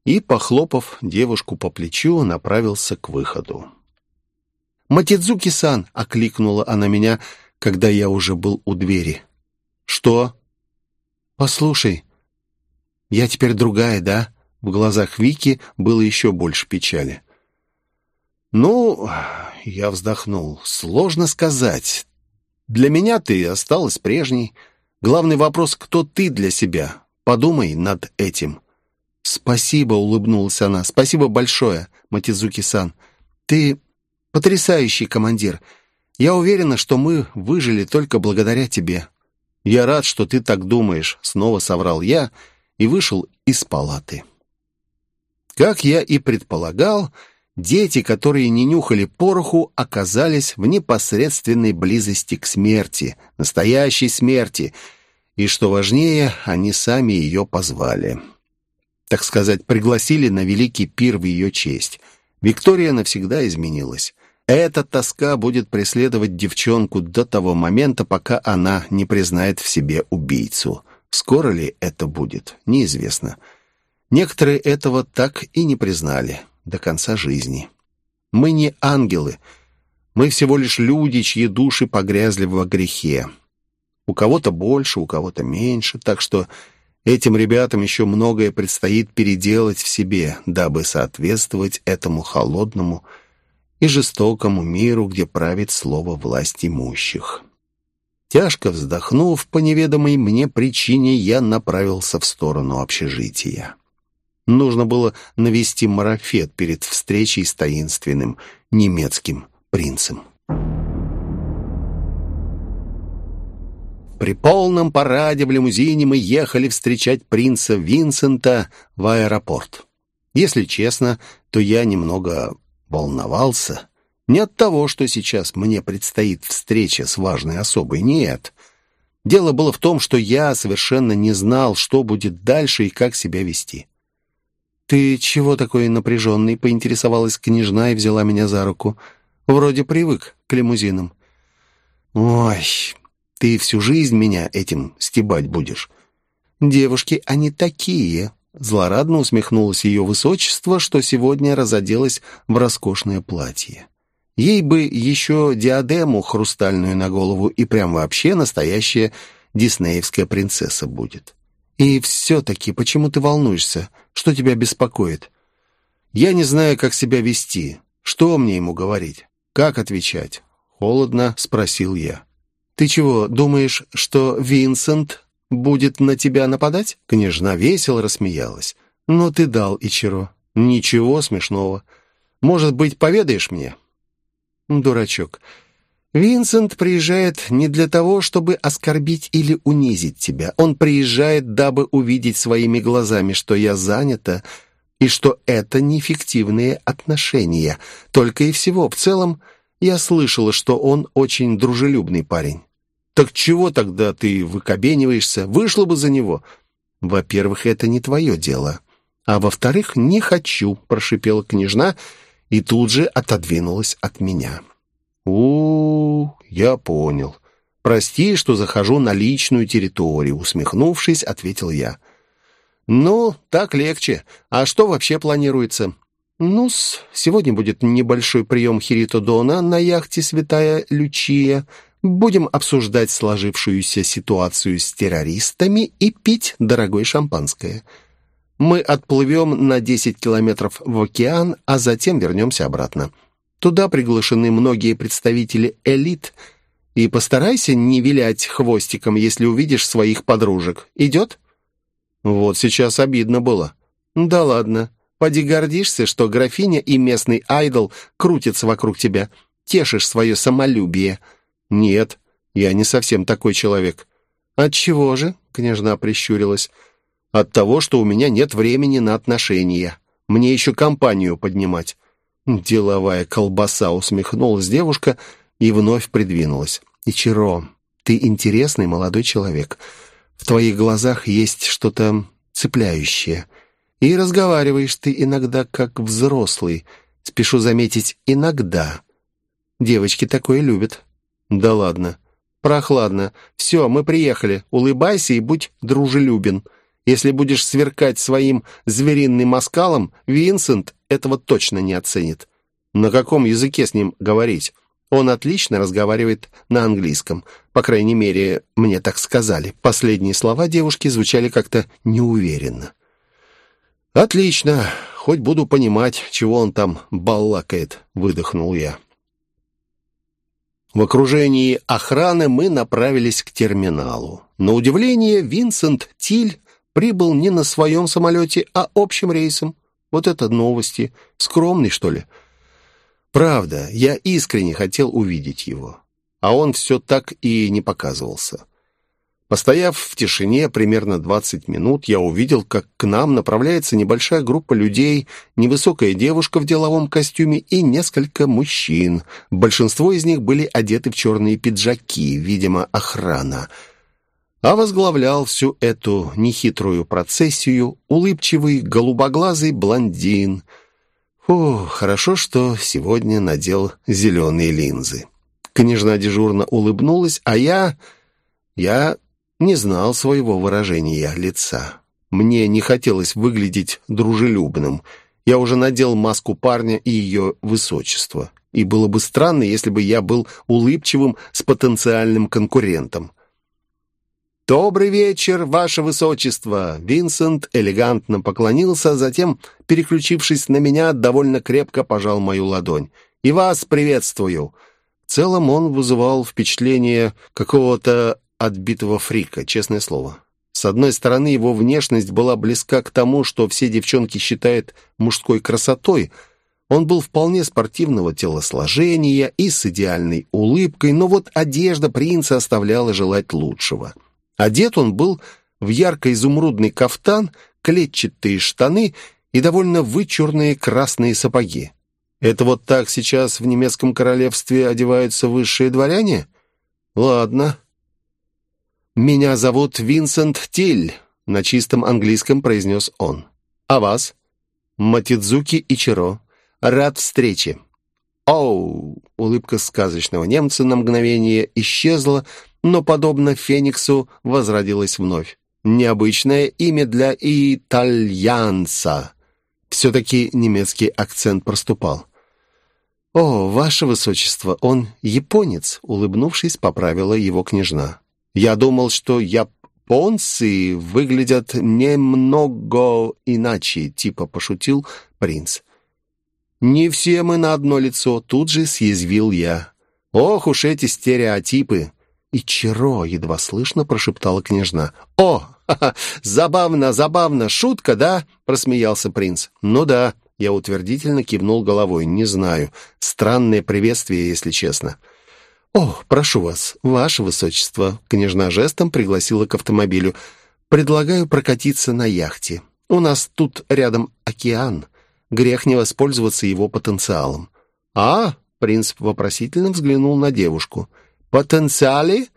и, похлопав девушку по плечу, направился к выходу. «Матидзуки-сан!» — окликнула она меня, когда я уже был у двери. «Что?» «Послушай, я теперь другая, да?» В глазах Вики было еще больше печали. «Ну...» — я вздохнул. «Сложно сказать. Для меня ты осталась прежней. Главный вопрос, кто ты для себя? Подумай над этим». «Спасибо», — улыбнулась она. «Спасибо большое, Матидзуки-сан. Ты Потрясающий командир. Я уверена, что мы выжили только благодаря тебе. Я рад, что ты так думаешь, снова соврал я и вышел из палаты. Как я и предполагал, дети, которые не нюхали пороху, оказались в непосредственной близости к смерти, настоящей смерти, и, что важнее, они сами ее позвали. Так сказать, пригласили на великий пир в ее честь. Виктория навсегда изменилась. Эта тоска будет преследовать девчонку до того момента, пока она не признает в себе убийцу. Скоро ли это будет, неизвестно. Некоторые этого так и не признали до конца жизни. Мы не ангелы. Мы всего лишь люди, чьи души погрязли во грехе. У кого-то больше, у кого-то меньше, так что этим ребятам еще многое предстоит переделать в себе, дабы соответствовать этому холодному, и жестокому миру, где правит слово власть имущих. Тяжко вздохнув по неведомой мне причине, я направился в сторону общежития. Нужно было навести марафет перед встречей с таинственным немецким принцем. При полном параде в лимузине мы ехали встречать принца Винсента в аэропорт. Если честно, то я немного волновался. Не от того, что сейчас мне предстоит встреча с важной особой, нет. Дело было в том, что я совершенно не знал, что будет дальше и как себя вести. «Ты чего такой напряженный?» — поинтересовалась княжна и взяла меня за руку. «Вроде привык к лимузинам». «Ой, ты всю жизнь меня этим стебать будешь». «Девушки, они такие», Злорадно усмехнулось ее высочество, что сегодня разоделась в роскошное платье. Ей бы еще диадему хрустальную на голову и прям вообще настоящая диснеевская принцесса будет. И все-таки, почему ты волнуешься? Что тебя беспокоит? Я не знаю, как себя вести. Что мне ему говорить? Как отвечать? Холодно спросил я. Ты чего, думаешь, что Винсент будет на тебя нападать?» Княжна весело рассмеялась. «Ну ты дал, Ичиро. Ничего смешного. Может быть, поведаешь мне?» «Дурачок. Винсент приезжает не для того, чтобы оскорбить или унизить тебя. Он приезжает, дабы увидеть своими глазами, что я занята, и что это неэффективные отношения. Только и всего. В целом, я слышала, что он очень дружелюбный парень. «Так чего тогда ты выкобениваешься? Вышло бы за него». «Во-первых, это не твое дело. А во-вторых, не хочу», — прошипела княжна и тут же отодвинулась от меня. -у я понял. Прости, что захожу на личную территорию», — усмехнувшись, ответил я. «Ну, так легче. А что вообще планируется?» «Ну-с, сегодня будет небольшой прием Хирито Дона на яхте «Святая Лючия». Будем обсуждать сложившуюся ситуацию с террористами и пить дорогое шампанское. Мы отплывем на 10 километров в океан, а затем вернемся обратно. Туда приглашены многие представители элит. И постарайся не вилять хвостиком, если увидишь своих подружек. Идет? Вот сейчас обидно было. Да ладно. Поди гордишься, что графиня и местный айдол крутятся вокруг тебя. Тешишь свое самолюбие. «Нет, я не совсем такой человек». «От чего же?» — княжна прищурилась. «От того, что у меня нет времени на отношения. Мне еще компанию поднимать». «Деловая колбаса», — усмехнулась девушка и вновь придвинулась. Ичиро, ты интересный молодой человек. В твоих глазах есть что-то цепляющее. И разговариваешь ты иногда как взрослый. Спешу заметить, иногда. Девочки такое любят. Да ладно. Прохладно. Все, мы приехали. Улыбайся и будь дружелюбен. Если будешь сверкать своим звериным оскалом, Винсент этого точно не оценит. На каком языке с ним говорить? Он отлично разговаривает на английском. По крайней мере, мне так сказали. Последние слова девушки звучали как-то неуверенно. «Отлично. Хоть буду понимать, чего он там баллакает», — выдохнул я. В окружении охраны мы направились к терминалу. На удивление, Винсент Тиль прибыл не на своем самолете, а общим рейсом. Вот это новости. Скромный, что ли? Правда, я искренне хотел увидеть его. А он все так и не показывался. Постояв в тишине примерно 20 минут, я увидел, как к нам направляется небольшая группа людей, невысокая девушка в деловом костюме и несколько мужчин. Большинство из них были одеты в черные пиджаки, видимо, охрана. А возглавлял всю эту нехитрую процессию улыбчивый голубоглазый блондин. Фу, хорошо, что сегодня надел зеленые линзы. Княжна дежурно улыбнулась, а я... Я не знал своего выражения лица. Мне не хотелось выглядеть дружелюбным. Я уже надел маску парня и ее высочество. И было бы странно, если бы я был улыбчивым с потенциальным конкурентом. «Добрый вечер, ваше высочество!» Винсент элегантно поклонился, затем, переключившись на меня, довольно крепко пожал мою ладонь. «И вас приветствую!» В целом он вызывал впечатление какого-то отбитого фрика, честное слово. С одной стороны, его внешность была близка к тому, что все девчонки считают мужской красотой. Он был вполне спортивного телосложения и с идеальной улыбкой, но вот одежда принца оставляла желать лучшего. Одет он был в ярко-изумрудный кафтан, клетчатые штаны и довольно вычурные красные сапоги. Это вот так сейчас в немецком королевстве одеваются высшие дворяне? Ладно, «Меня зовут Винсент Тиль», — на чистом английском произнес он. «А вас?» «Матидзуки Ичиро. Рад встрече». «Оу!» — улыбка сказочного немца на мгновение исчезла, но, подобно Фениксу, возродилась вновь. Необычное имя для итальянца. Все-таки немецкий акцент проступал. «О, ваше высочество, он японец», — улыбнувшись, поправила его княжна. Я думал, что японцы выглядят немного иначе, типа пошутил принц. «Не все мы на одно лицо», — тут же съязвил я. «Ох уж эти стереотипы!» «И Чиро!» — едва слышно прошептала княжна. «О, ха -ха, забавно, забавно! Шутка, да?» — просмеялся принц. «Ну да», — я утвердительно кивнул головой. «Не знаю. Странное приветствие, если честно». «О, прошу вас, ваше высочество», — княжна жестом пригласила к автомобилю. «Предлагаю прокатиться на яхте. У нас тут рядом океан. Грех не воспользоваться его потенциалом». «А?» — принц вопросительно взглянул на девушку. «Потенциале?»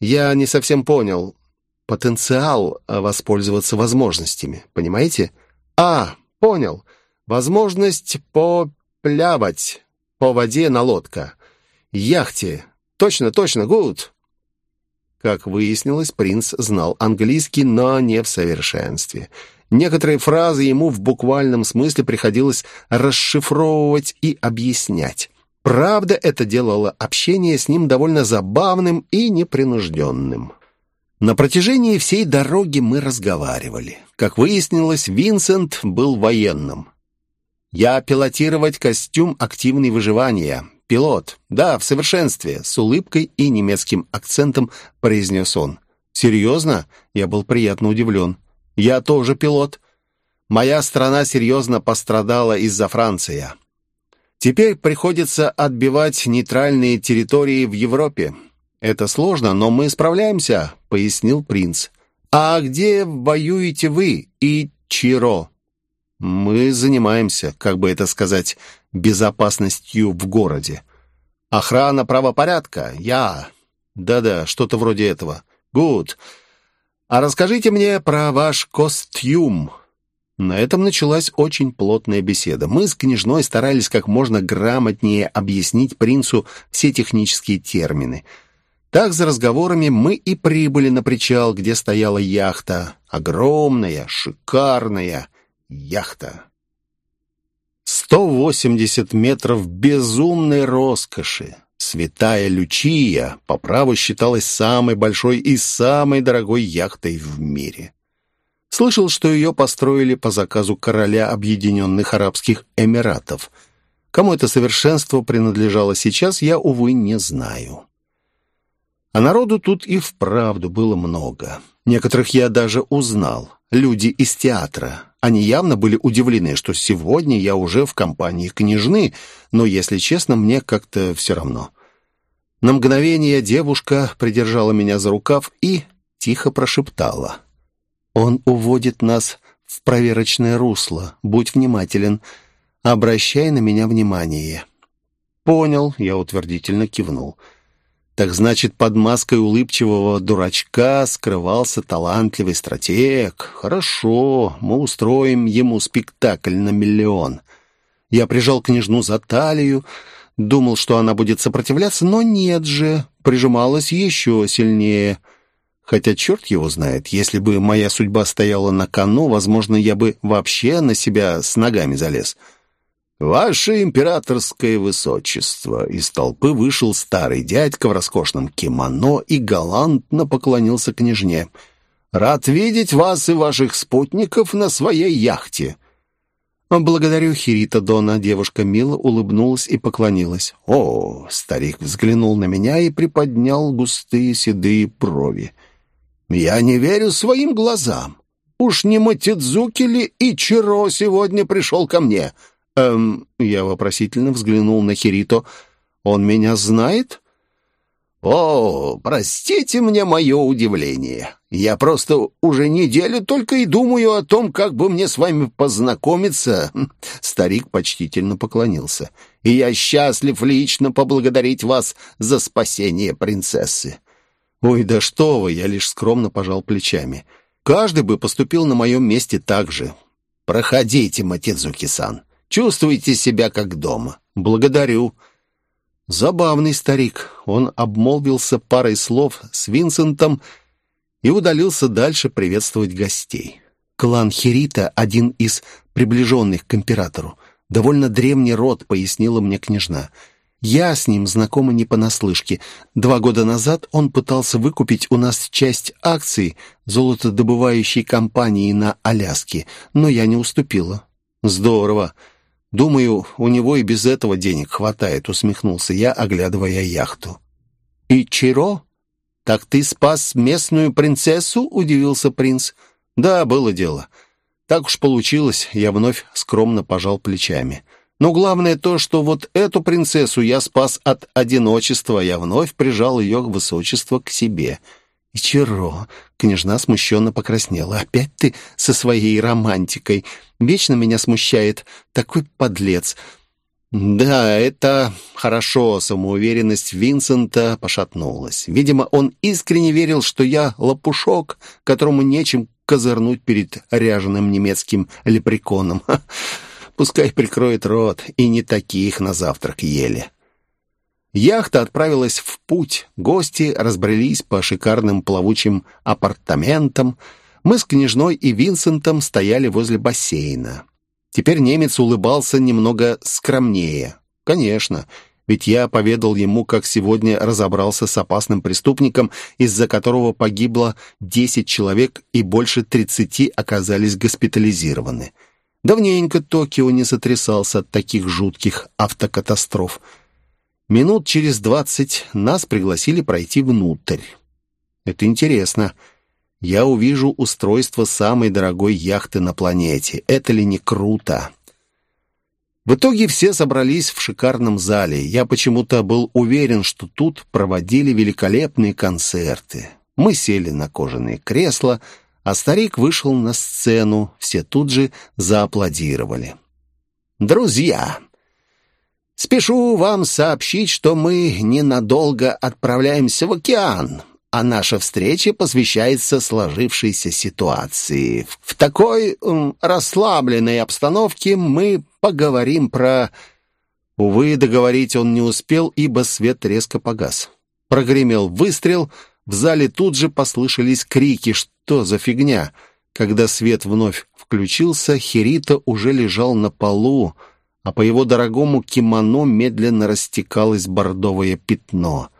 «Я не совсем понял. Потенциал а воспользоваться возможностями, понимаете?» «А, понял. Возможность поплявать по воде на лодка» яхте. Точно, точно, гуд!» Как выяснилось, принц знал английский, но не в совершенстве. Некоторые фразы ему в буквальном смысле приходилось расшифровывать и объяснять. Правда, это делало общение с ним довольно забавным и непринужденным. На протяжении всей дороги мы разговаривали. Как выяснилось, Винсент был военным. «Я пилотировать костюм активной выживания. «Пилот. Да, в совершенстве», — с улыбкой и немецким акцентом произнес он. «Серьезно?» — я был приятно удивлен. «Я тоже пилот. Моя страна серьезно пострадала из-за Франции. Теперь приходится отбивать нейтральные территории в Европе. Это сложно, но мы справляемся», — пояснил принц. «А где воюете вы и Чиро?» «Мы занимаемся, как бы это сказать, безопасностью в городе. Охрана правопорядка, я. Да-да, что-то вроде этого. Гуд. А расскажите мне про ваш костюм. На этом началась очень плотная беседа. Мы с княжной старались как можно грамотнее объяснить принцу все технические термины. Так, за разговорами, мы и прибыли на причал, где стояла яхта. Огромная, шикарная яхта. 180 метров безумной роскоши. Святая Лючия по праву считалась самой большой и самой дорогой яхтой в мире. Слышал, что ее построили по заказу короля Объединенных Арабских Эмиратов. Кому это совершенство принадлежало сейчас, я, увы, не знаю. А народу тут и вправду было много. Некоторых я уже узнал. Люди из театра. Они явно были удивлены, что сегодня я уже в компании княжны, но, если честно, мне как-то все равно. На мгновение девушка придержала меня за рукав и тихо прошептала. «Он уводит нас в проверочное русло. Будь внимателен. Обращай на меня внимание». «Понял», — я утвердительно кивнул. «Понял». Так значит, под маской улыбчивого дурачка скрывался талантливый стратег. Хорошо, мы устроим ему спектакль на миллион. Я прижал княжну за талию, думал, что она будет сопротивляться, но нет же, прижималась еще сильнее. Хотя черт его знает, если бы моя судьба стояла на кону, возможно, я бы вообще на себя с ногами залез. «Ваше императорское высочество!» Из толпы вышел старый дядька в роскошном кимоно и галантно поклонился княжне. «Рад видеть вас и ваших спутников на своей яхте!» «Благодарю, Хирита Дона!» Девушка мило улыбнулась и поклонилась. «О!» — старик взглянул на меня и приподнял густые седые брови. «Я не верю своим глазам! Уж не Матидзуки ли Ичиро сегодня пришел ко мне?» «Эм...» — я вопросительно взглянул на Хирито. «Он меня знает?» «О, простите мне мое удивление. Я просто уже неделю только и думаю о том, как бы мне с вами познакомиться». Старик почтительно поклонился. «И я счастлив лично поблагодарить вас за спасение принцессы». «Ой, да что вы!» — я лишь скромно пожал плечами. «Каждый бы поступил на моем месте так же». «Проходите, Матидзуки-сан». Чувствуйте себя как дома. Благодарю». Забавный старик. Он обмолвился парой слов с Винсентом и удалился дальше приветствовать гостей. Клан Хирита — один из приближенных к императору. Довольно древний род, пояснила мне княжна. Я с ним знакома не понаслышке. Два года назад он пытался выкупить у нас часть акций золотодобывающей компании на Аляске, но я не уступила. Здорово. «Думаю, у него и без этого денег хватает», — усмехнулся я, оглядывая яхту. «И Чиро? Так ты спас местную принцессу?» — удивился принц. «Да, было дело. Так уж получилось», — я вновь скромно пожал плечами. «Но главное то, что вот эту принцессу я спас от одиночества, я вновь прижал ее высочество к себе». «И Чиро?» — княжна смущенно покраснела. «Опять ты со своей романтикой. Вечно меня смущает. Такой подлец». «Да, это хорошо», — самоуверенность Винсента пошатнулась. Видимо, он искренне верил, что я лопушок, которому нечем козырнуть перед ряженым немецким лепреконом. Пускай прикроет рот, и не таких на завтрак ели. Яхта отправилась в путь. Гости разбрелись по шикарным плавучим апартаментам. Мы с княжной и Винсентом стояли возле бассейна. Теперь немец улыбался немного скромнее. Конечно, ведь я поведал ему, как сегодня разобрался с опасным преступником, из-за которого погибло 10 человек и больше 30 оказались госпитализированы. Давненько Токио не сотрясался от таких жутких автокатастроф. Минут через двадцать нас пригласили пройти внутрь. Это интересно. Я увижу устройство самой дорогой яхты на планете. Это ли не круто? В итоге все собрались в шикарном зале. Я почему-то был уверен, что тут проводили великолепные концерты. Мы сели на кожаные кресла, а старик вышел на сцену. Все тут же зааплодировали. «Друзья, Спешу вам сообщить, что мы ненадолго отправляемся в океан, а наша встреча посвящается сложившейся ситуации. В такой расслабленной обстановке мы поговорим про... Увы, договорить он не успел, ибо свет резко погас. Прогремел выстрел, в зале тут же послышались крики «Что за фигня?». Когда свет вновь включился, Хирита уже лежал на полу, а по его дорогому кимоно медленно растекалось бордовое пятно.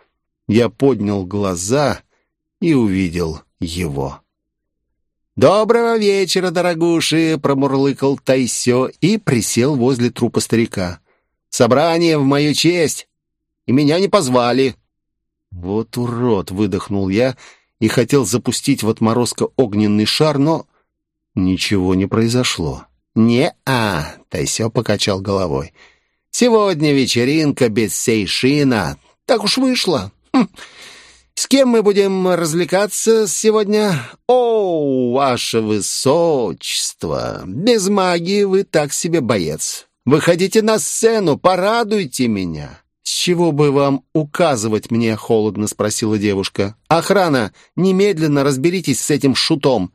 Я поднял глаза и увидел его. «Доброго вечера, дорогуши!» — промурлыкал Тайсё и присел возле трупа старика. «Собрание в мою честь, и меня не позвали». «Вот урод!» — выдохнул я и хотел запустить в отморозка огненный шар, но ничего не произошло. «Не-а!» — Тайсё покачал головой. «Сегодня вечеринка без сейшина. Так уж вышло. Хм. С кем мы будем развлекаться сегодня? О, ваше высочество! Без магии вы так себе боец. Выходите на сцену, порадуйте меня!» «С чего бы вам указывать мне?» — холодно спросила девушка. «Охрана, немедленно разберитесь с этим шутом!»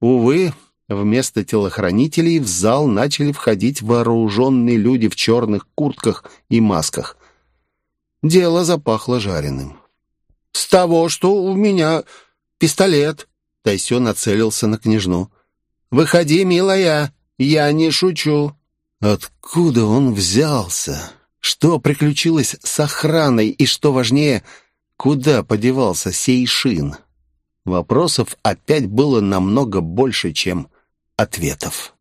Увы, Вместо телохранителей в зал начали входить вооруженные люди в черных куртках и масках. Дело запахло жареным. «С того, что у меня пистолет!» Тайсё нацелился на княжну. «Выходи, милая, я не шучу!» Откуда он взялся? Что приключилось с охраной? И что важнее, куда подевался Сейшин? Вопросов опять было намного больше, чем ответов.